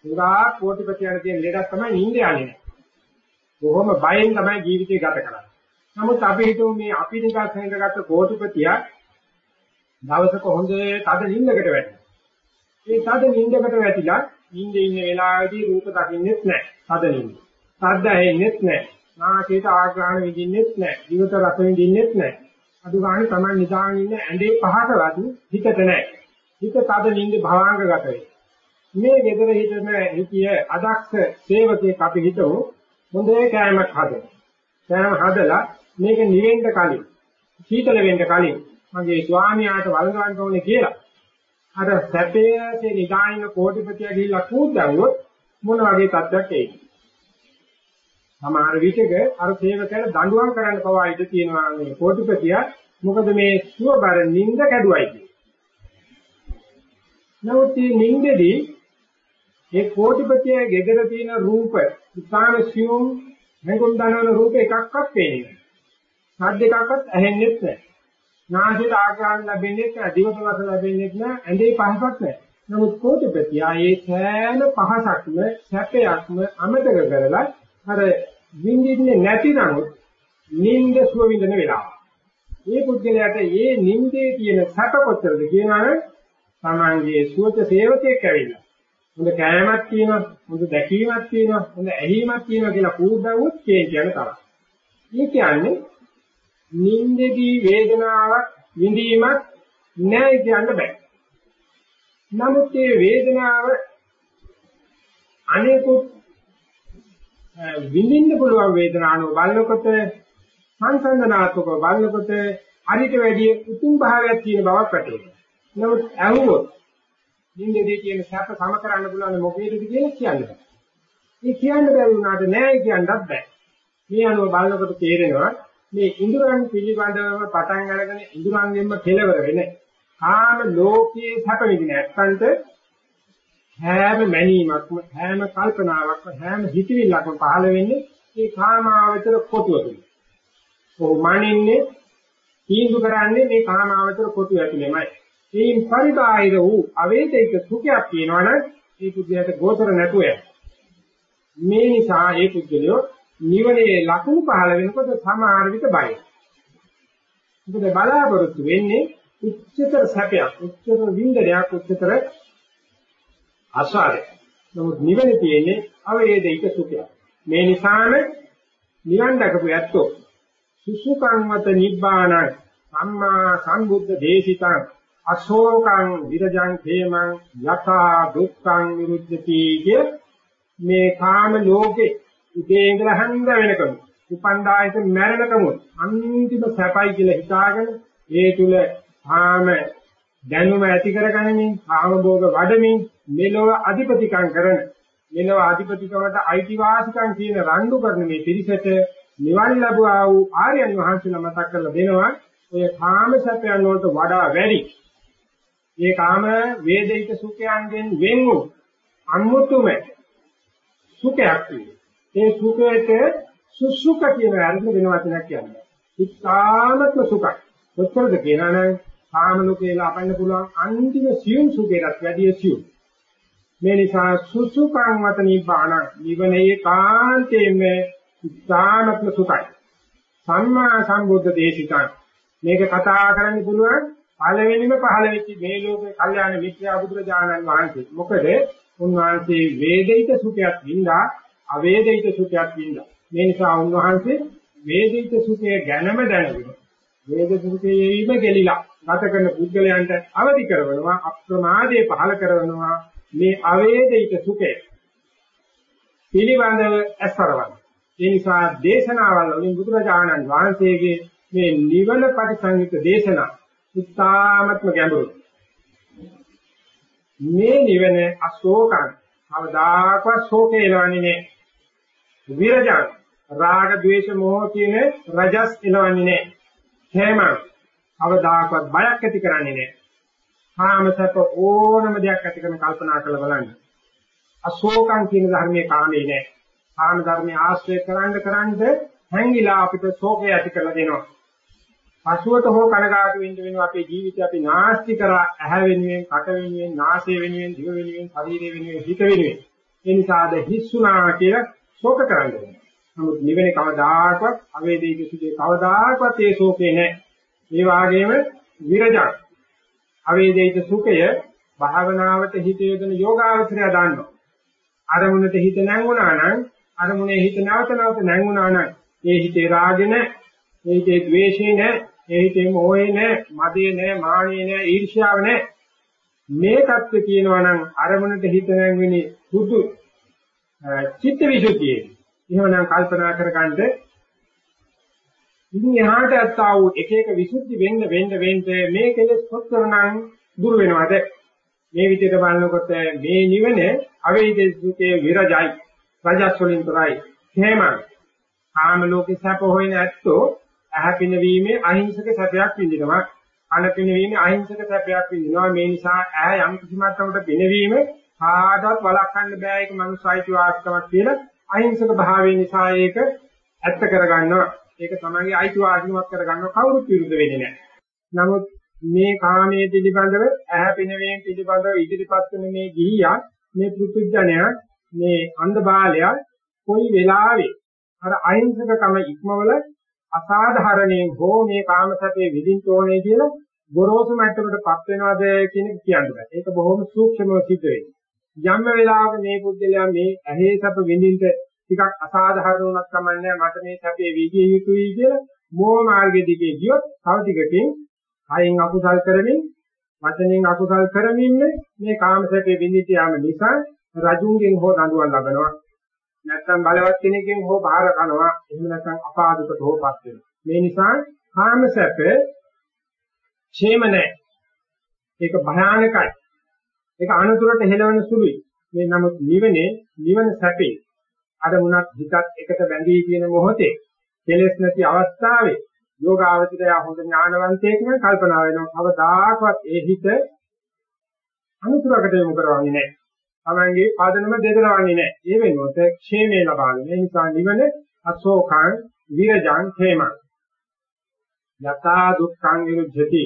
උගා කෝටිපතියන් තියෙන ලෙඩක් තමයි නිින්ද යන්නේ. බොහොම බයෙන් තමයි ජීවිතය ගත කරන්නේ. නමුත් අපි හිතමු මේ අපි නිකන් සෙන්ගගත්ත කෝටිපතියා දවසක හොඳේ තද නිින්දකට වැටෙනවා. මේ තද නිින්දකට වැටිලා නිින්දේ ඉන්න වෙලාවේදී රූප දකින්නෙත් නැහැ. තද නිින්ද. ශබ්ද ඇහෙන්නෙත් නැහැ. නාසයට ආග්‍රහණ විඳින්නෙත් නැහැ. දිවට රස විඳින්නෙත් නැහැ. අඩු ගන්න තමයි නිදාගෙන ඉන්න ඇඳේ පහකවත් හිතට නැහැ. හිත තද නිින්ද භවාංගගත වෙයි. මේ gedara හිතන හිතිය අදක්ෂ සේවකයෙක් අපි හිතමු හොඳේ කෑමක් හදන. කෑම හදලා මේක නිවෙන්න කලින් සීතල වෙන්න කලින් මගේ ස්වාමියාට වළඳවන්න ඕනේ කියලා. අර සැපයේ නිදානින කෝටිපතිය ගිහිල්ලා කූද්දවුවොත් මොන වගේ තත්ත්වයක් එයිද? සමහර විටක අර සේවකයල දඬුවම් කරන්න පවා ඉඩ තියෙනවා මේ කෝටිපතිය මොකද මේ සුවබර නිින්ද කැඩුවයි කියන්නේ. නමුත් මේ නිින්දෙදී ඒ කෝටිපතිය ගෙදර තියෙන රූප ඉතාම සියුම් මෙගොන් දනවන රූප එකක්වත් පේන්නේ නැහැ. සද්ද එකක්වත් ඇහෙන්නේ නැහැ. නාසයට ආග්‍රහණ ලැබෙන්නේ නැහැ, දිවට රස ලැබෙන්නේ නැහැ, ඇඳේ පහසක් නැහැ. නමුත් කෝටිපතිය ආයේ සෑම පහසක්ම සැපයක්ම අමතක කරලා අර විඳින්නේ නැතිනම් නිින්ද සුව විඳින වෙලාව. මේ පුද්ගලයාට මේ නිින්දේ තියෙන සැප කොච්චරද කියනවනේ තමන්ගේ සුවච සේවකයෙක් ඇවිල්ලා හොඳ කෑමක් තියෙනවා හොඳ දැකීමක් තියෙනවා හොඳ ඇහිීමක් තියෙනවා කියලා කූඩවුත් කියන කියන තරම්. මේ කියන්නේ නිින්දේදී වේදනාවක් විඳීමක් නැහැ කියන්න බෑ. නමුත් මේ වේදනාව අනේකුත් විඳින්න පුළුවන් වේදනාව බලනකොට සංසන්දනාත්මකව බලනකොට හරිට වැඩි උතුම් භාවයක් තියෙන බවක් වැටහෙනවා. නමුත් ඇහුවොත් නින්දේදී කියන සැප සම කරන්න පුළුවන් මොකේද කියලා කියන්න බෑ. මේ කියන්න බැරි වුණාට නෑ කියන්නත් බෑ. මේ අනුව බලනකොට තේරෙනවා මේ ඉඳුරන් පිළිබඳව පටන් අරගෙන ඉඳුරන්ගෙන්ම කෙලවර වෙන කාම ලෝකයේ සැප විඳින ඇත්තන්ට හැම මැනීමක්ම හැම කල්පනාවක්ම හැම හිතවිල්ලක්ම පහළ වෙන්නේ මේ කාමාවචර කොටුව තුල. කොහොමනින්නේ තීන්දුව කරන්නේ මේ කාමාවචර කොටුව ඇතුළෙමයි. මේන් පරිබාහිර වූ අවේදික සුඛයක් තියෙනවනම් ඒ පුද්ගලයාට ගෝචර නැතුව මේ නිසා ඒ පුද්ගලයෝ නිවනේ ලකුණු පහළ වෙනකොට සමහර විට බයයි. මොකද බලාපොරොත්තු වෙන්නේ උච්චතර සැපයක්, උච්චතර වින්දනයක්, උච්චතර ආස්වාදයක්. නමුත් නිවන තියෙන්නේ අවේදික සුඛයක්. මේ නිසාම නිවන් දකපු ඇත්තෝ සුසුකං මත නිබ්බානං සම්මා සම්බුද්ධ දේශිතං අශෝකං විරජං හේමං යථා දුක්ඛං විරුද්ධති කිය මේ කාම ලෝකේ උදේ ඉඳලා හන්ද වෙනකම් උපන්දායක මැරෙනකම අන්තිම සැපයි කියලා හිතාගෙන ඒ තුල කාම දැනුම ඇති කරගනිමින් කාම භෝග වඩමින් මෙලොව අධිපතිකම් කරන මෙලොව අධිපතිකමට අයිතිවාසිකම් කියන රණ්ඩු කරන මේ පිරිසට නිවන් ලැබුවා වූ ආර්යයන් වහන්සේලා මතක් කරලා දෙනවා ඔය කාම සැපයන් වලට වඩා වැඩි. මේ කාම වේදිත සුඛයන්ගෙන් වෙන් වූ අන්මුතුම සුඛයක් තියෙනවා. ඒ සුඛයට සුසුඛ කියන අර්ථ වෙන වචනයක් කියන්නේ. ඉතාමත්ම සුඛයි. කොච්චරද කියනනම් කාම ලෝකේලා අපන්න පුළුවන් අන්තිම සියුම් සුඛයටත් වැඩිය සියුම්. මේ නිසා සුසුඛං වත නිබ්බාන නිවනේ කාන්තේම ඉතාමත්ම සුඛයි. සම්මා සම්බුද්ධ දේශිකං මේක කතා කරන්න පුළුවන් පළවෙනිම පහළ වෙච්ච මේ ලෝකේ කල්යාණ මිත්‍යා බුදුරජාණන් වහන්සේ. මොකද උන්වහන්සේ වේදිත සුඛයක් වින්දා අවේදිත සුඛයක් වින්දා. මේ නිසා උන්වහන්සේ වේදිත සුඛය ගැනම දැනගෙන වේදිත සුඛයේම ගැලිලා ගත කරන පුද්ගලයන්ට අවදි කරනවා අප්‍රමාදයේ පහළ කරනවා මේ අවේදිත සුඛය පිළිබඳව අස්තරවන්න. ඒ නිසා දේශනාවල් වලින් බුදුරජාණන් වහන්සේගේ මේ නිවන පරිසංයුක්ත දේශනා උත්තාමත්ම ගැඹුරු. මේ නිවන අශෝකං කවදාකවත් ශෝකේ එළවන්නේ නැහැ. විරජං රාග ద్వේෂ මොහ කියන රජස් එළවන්නේ නැහැ. හේම කවදාකවත් බයක් ඇති කරන්නේ නැහැ. කාමසත ඕනම දෙයක් ඇති කරන කල්පනා කරලා බලන්න. අශෝකං කියන ධර්මයේ කාමේ නැහැ. කාම ධර්මයේ ආශ්‍රය කරන්න කරන්න හැංගිලා අපිට ශෝකය ඇති කරලා දෙනවා. පසුවට හෝ කනගාටු වෙන්න වෙනවා අපේ ජීවිතය අපි නාස්ති කරා ඇහැ වෙනුවෙන්, කට වෙනුවෙන්, නාසය වෙනුවෙන්, දිව වෙනුවෙන්, ශරීරය වෙනුවෙන්, හිත වෙනුවෙන්. ඒ නිසාද හිස්සුනා කියලා ශෝක කරන්නේ. නමුත් නිවෙන කවදාකවත් අවේදීක සුදේ කවදාකවත් ඒ ශෝකේ නැහැ. ඒ වාගේම විරජක් අවේදිත සුඛය භාවනාවට හිත යොදන යෝගාවචරය දාන්නවා. අරමුණට හිත නැංගුණා නම් අරමුණේ හිත නැවත නැවත නැංගුණා නම් ඒ හිතේ රාගෙ නැහැ, ඒ හිතේ ද්වේෂේ නැහැ, ඒ හිතේ මොහේ නැහැ, මදේ නැහැ, මානෙ නැහැ, ඊර්ෂ්‍යාව නැහැ. මේ தත්ත්ව කියනවා නම් අරමුණට හිත නැංගුනේ සුදු චිත්ත විසුද්ධියේ. එහෙමනම් කල්පනා කරගන්න ඉතින් එහාට ඇත්තා වූ එක එක විසුද්ධි වෙන්න වෙන්න වෙන්න මේ කෙලෙස් කොතරනම් දුර වෙනවද මේ විදිහට බලනකොට මේ නිවන අවේදිතේ විරජයි රජස් වලින් කරයි හේම කාම ලෝකේ සැප හොයන ඇත්තෝ ඇහැ පිනවීමේ අහිංසක සැපයක් විඳිනවා. කන පිනවීමේ අහිංසක සැපයක් විඳිනවා. මේ නිසා ඇහැ යම් කිසි මට්ටමකට පිනවීම කාටවත් වළක්වන්න බෑ. ඒක මනුස්සයිති වාස්කමක් කියලා අහිංසක භාවය නිසා ඒක ඇත්ත කරගන්නවා. ඒක තමයිගේ අයිතිවාසිකමක් කරගන්නව. කවුරුත් විරුද්ධ වෙන්නේ නැහැ. නමුත් මේ කාමයේ පිළිබඳව ඇහැ පිනවීම පිළිබඳව ඉදිරිපත් වෙන මේ ගිහියා මේ පෘථුජනයා මේ අන්ධ බාලයා කොයි වෙලාවෙ අර අහිංසකකම ඉක්මවල අසාධාරණයෙන් හෝ මේ කාමසපේ විඳින්න ඕනේ කියලා ගොරෝසු මට්ටමකටපත් වෙනවද කියන එක කියන්න බෑ. ඒක බොහොම සූක්ෂමව සිද්ධ වෙන්නේ. යම් වෙලාවක මේ පුද්ගලයා මේ ඇහි සැප විඳින්න ටිකක් අසාධාරණ වුණත් කමන්නේ මට මේ සැපේ විදිය යුතුයි කියලා මෝහ මාර්ගයේ දිගේ ගියොත් තව ටිකකින් කයින් අකුසල් කරමින් වචනෙන් අකුසල් කරමින් මේ කාම සැපේ විඳිට යාම නිසා රජුන්ගෙන් හෝ දඬුවම් ලබනවා නැත්නම් බලවත් කෙනෙක්ගෙන් හෝ බාහිර කරනවා එහෙම නැත්නම් අපාදුකට හෝපත් වෙනවා. මේ නිසා කාම සැප ക്ഷേම නැහැ. ඒක භයානකයි. ඒක අනුතරට හෙළවන සුළුයි. මේ නමුත් නිවනේ නිවන සැපේ අරමුණක් හිතත් එකට බැඳී කියන මොහොතේ කෙලෙස් නැති අවස්ථාවේ යෝගාවචරය හොඳ ඥානවන්තයෙක් නම් කල්පනා වෙනවා. කවදාකවත් ඒ හිත අනුතරකට යොමු කරවන්නේ නැහැ. තමන්ගේ ආදනම දෙදරවන්නේ නැහැ. ඒ වෙනුවට ക്ഷേමේ ලබාගෙන ඒ නිසා නිවන අශෝකං විරජං ඛේමං යථා දුක්ඛං විරුද්ධති.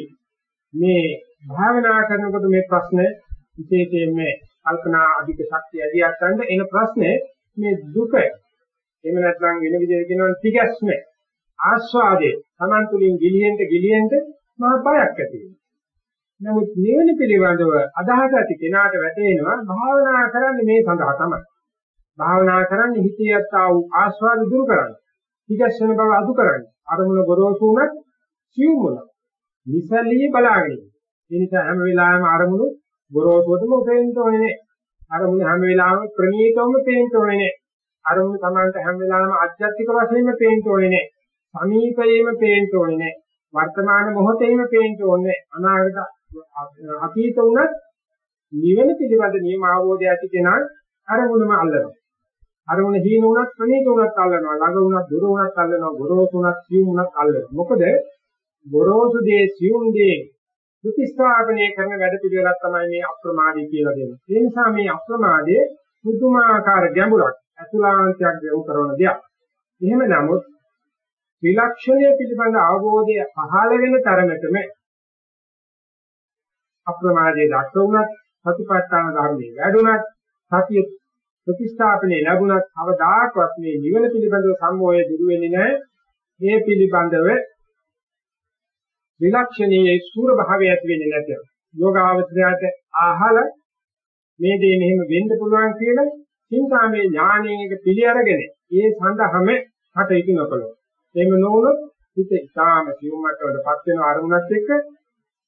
මේ භාවනා කරනකොට මේ ප්‍රශ්න විශේෂයෙන් මේ කල්පනා අධික ශක්තිය ඇදියක් ගන්න එන ප්‍රශ්නේ මේ දුක. එහෙම නැත්නම් වෙන විදිහට කියනවා තිගැස්ම. ආස්වාදේ Taman තුලින් ගිලිහෙන්න ගිලිහෙන්න මහා බයක් ඇති වෙනවා. නමුත් නිවන පිළිබඳව අදහස ඇති කෙනාට වැටෙනවා භාවනා කරන්නේ මේ සඳහා තමයි. භාවනා කරන්නේ හිතේ යත්තා වූ ආස්වාද දුරු කරන්න. විදර්ශන බව අදු කරන්න. අරමුණ ගොරෝසු උනත් සියුම් වුණා. නිසල්ලිය බලාගෙන. ඒ නිසා හැම වෙලාවෙම අරමුණු ගොරෝසුවටම උපේන්න ඕනේ නේ. අරමුණ හැම වෙලාවෙම ප්‍රණීතවම පේන්න ඕනේ නේ. අරමුණ Tamanට හැම වෙලාවෙම අධ්‍යාත්මික වශයෙන්ම පේන්න ඕනේ නේ. සමීපයේම පේන්න ඕනේ නේ. වර්තමාන මොහොතේම පේන්න ඕනේ. අනාගත අතීත උනත් නිවන පිළිබඳ නියම අවබෝධය ඇති කෙනා අරමුණම අල්ලනවා. අරමුණ හීන උනත් ප්‍රණීත උනත් අල්ලනවා. ළඟ උනත් දුර උනත් අල්ලනවා. ගොරෝසු උනත් සියුම් උනත් අල්ලනවා. මොකද ගොරෝසු දේ සියුම් දේ ප්‍රතිස්ථාපනය කරන වැඩ පිළිවෙලක් තමයි මේ අප්‍රමාදී කියලා දෙන්නේ. ඒ නිසා මේ අප්‍රමාදයේ පුදුමාකාර ගැඹුරක් අතුලාන්තයක් යොමු කරන දෙයක්. එහෙම නමුත් ත්‍රිලක්ෂණය පිළිබඳ අවබෝධය පහළ වෙන තරමටම අප්‍රමාදයේ දක්ව වුණත් සතිපට්ඨාන ධර්මයේ වැඩුණත් සතිය ප්‍රතිස්ථාපනයේ ලැබුණත් අවදාකවත් මේ නිවන පිළිබඳව සම්මෝහය දුරු වෙන්නේ නැහැ. මේ පිළිබඳව විලක්ෂණයේ සූර භාවය ඇති වෙන්නේ නැත. යෝගාවචරයට ආහල මේ දේ මෙහෙම වෙන්න පුළුවන් කියලා චින්තාමේ ඥානයක පිළි අරගෙන ඒ සඳහම කටයුතු නොකළොත්. එහෙම නොවුනොත් හිත ඉතාම සියුම්මටවලපත් වෙන අරමුණක් එක්ක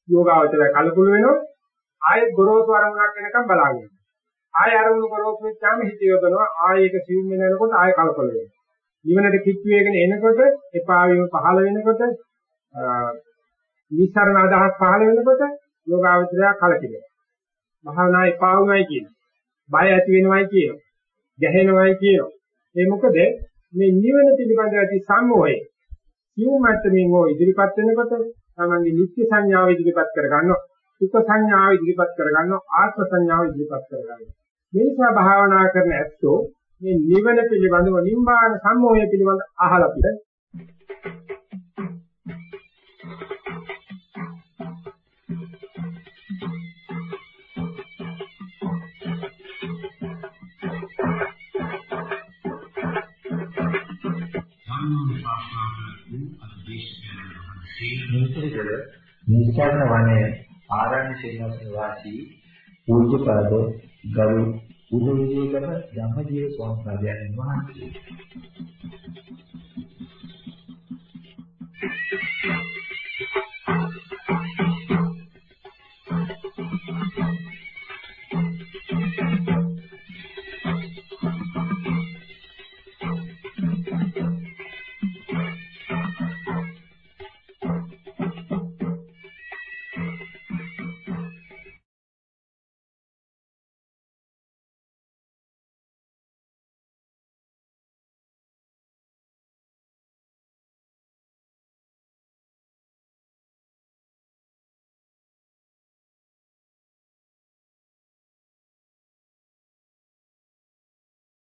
යෝගාවචරය කලකුළු වෙනවා. ආයෙත් ගොරෝසු අරමුණක් වෙනකම් බලාගෙන. ආයෙ අරමුණු ගොරෝසු වෙච්චාම හිත යොදනවා. ආයෙ ඒක සියුම් වෙනකොට ආයෙ කලකොල වෙනවා. නිවනට කිච්චු වේගෙන එනකොට එපා වීම පහළ වෙනකොට නිස්සරණ අදහස් පහළ වෙනකොට යෝගාවචරය කලකිරෙනවා. භාවනා එපා වුණයි කියනවා. බය ඇති වෙනවයි කියනවා. ගැහෙනවයි කියනවා. ඒ මොකද මේ නිවන පිළිබඳව ඇති සම්මෝහය සිව්මත්තමින් හෝ ඉදිරිපත් වෙනකොට තමන්ගේ නිත්‍ය සංඥාව ඉදිරිපත් කරගන්නවා. සුඛ සංඥාව ඉදිරිපත් කරගන්නවා. ආත්ම සංඥාව ඉදිරිපත් කරගන්නවා. මේ නිසා භාවනා කරන ඇත්තෝ මේ නිවන පිළිබඳව නිම්බාන සම්මෝහය පිළිබඳව අහලා පිට මේකේද නිස්සාරණ වනයේ ආරණ්‍ය සේනාසන වාසී පූජ්‍යපද ගරු උදේවිදේකම ධම්මජීව ස්වාමීන් වහන්සේ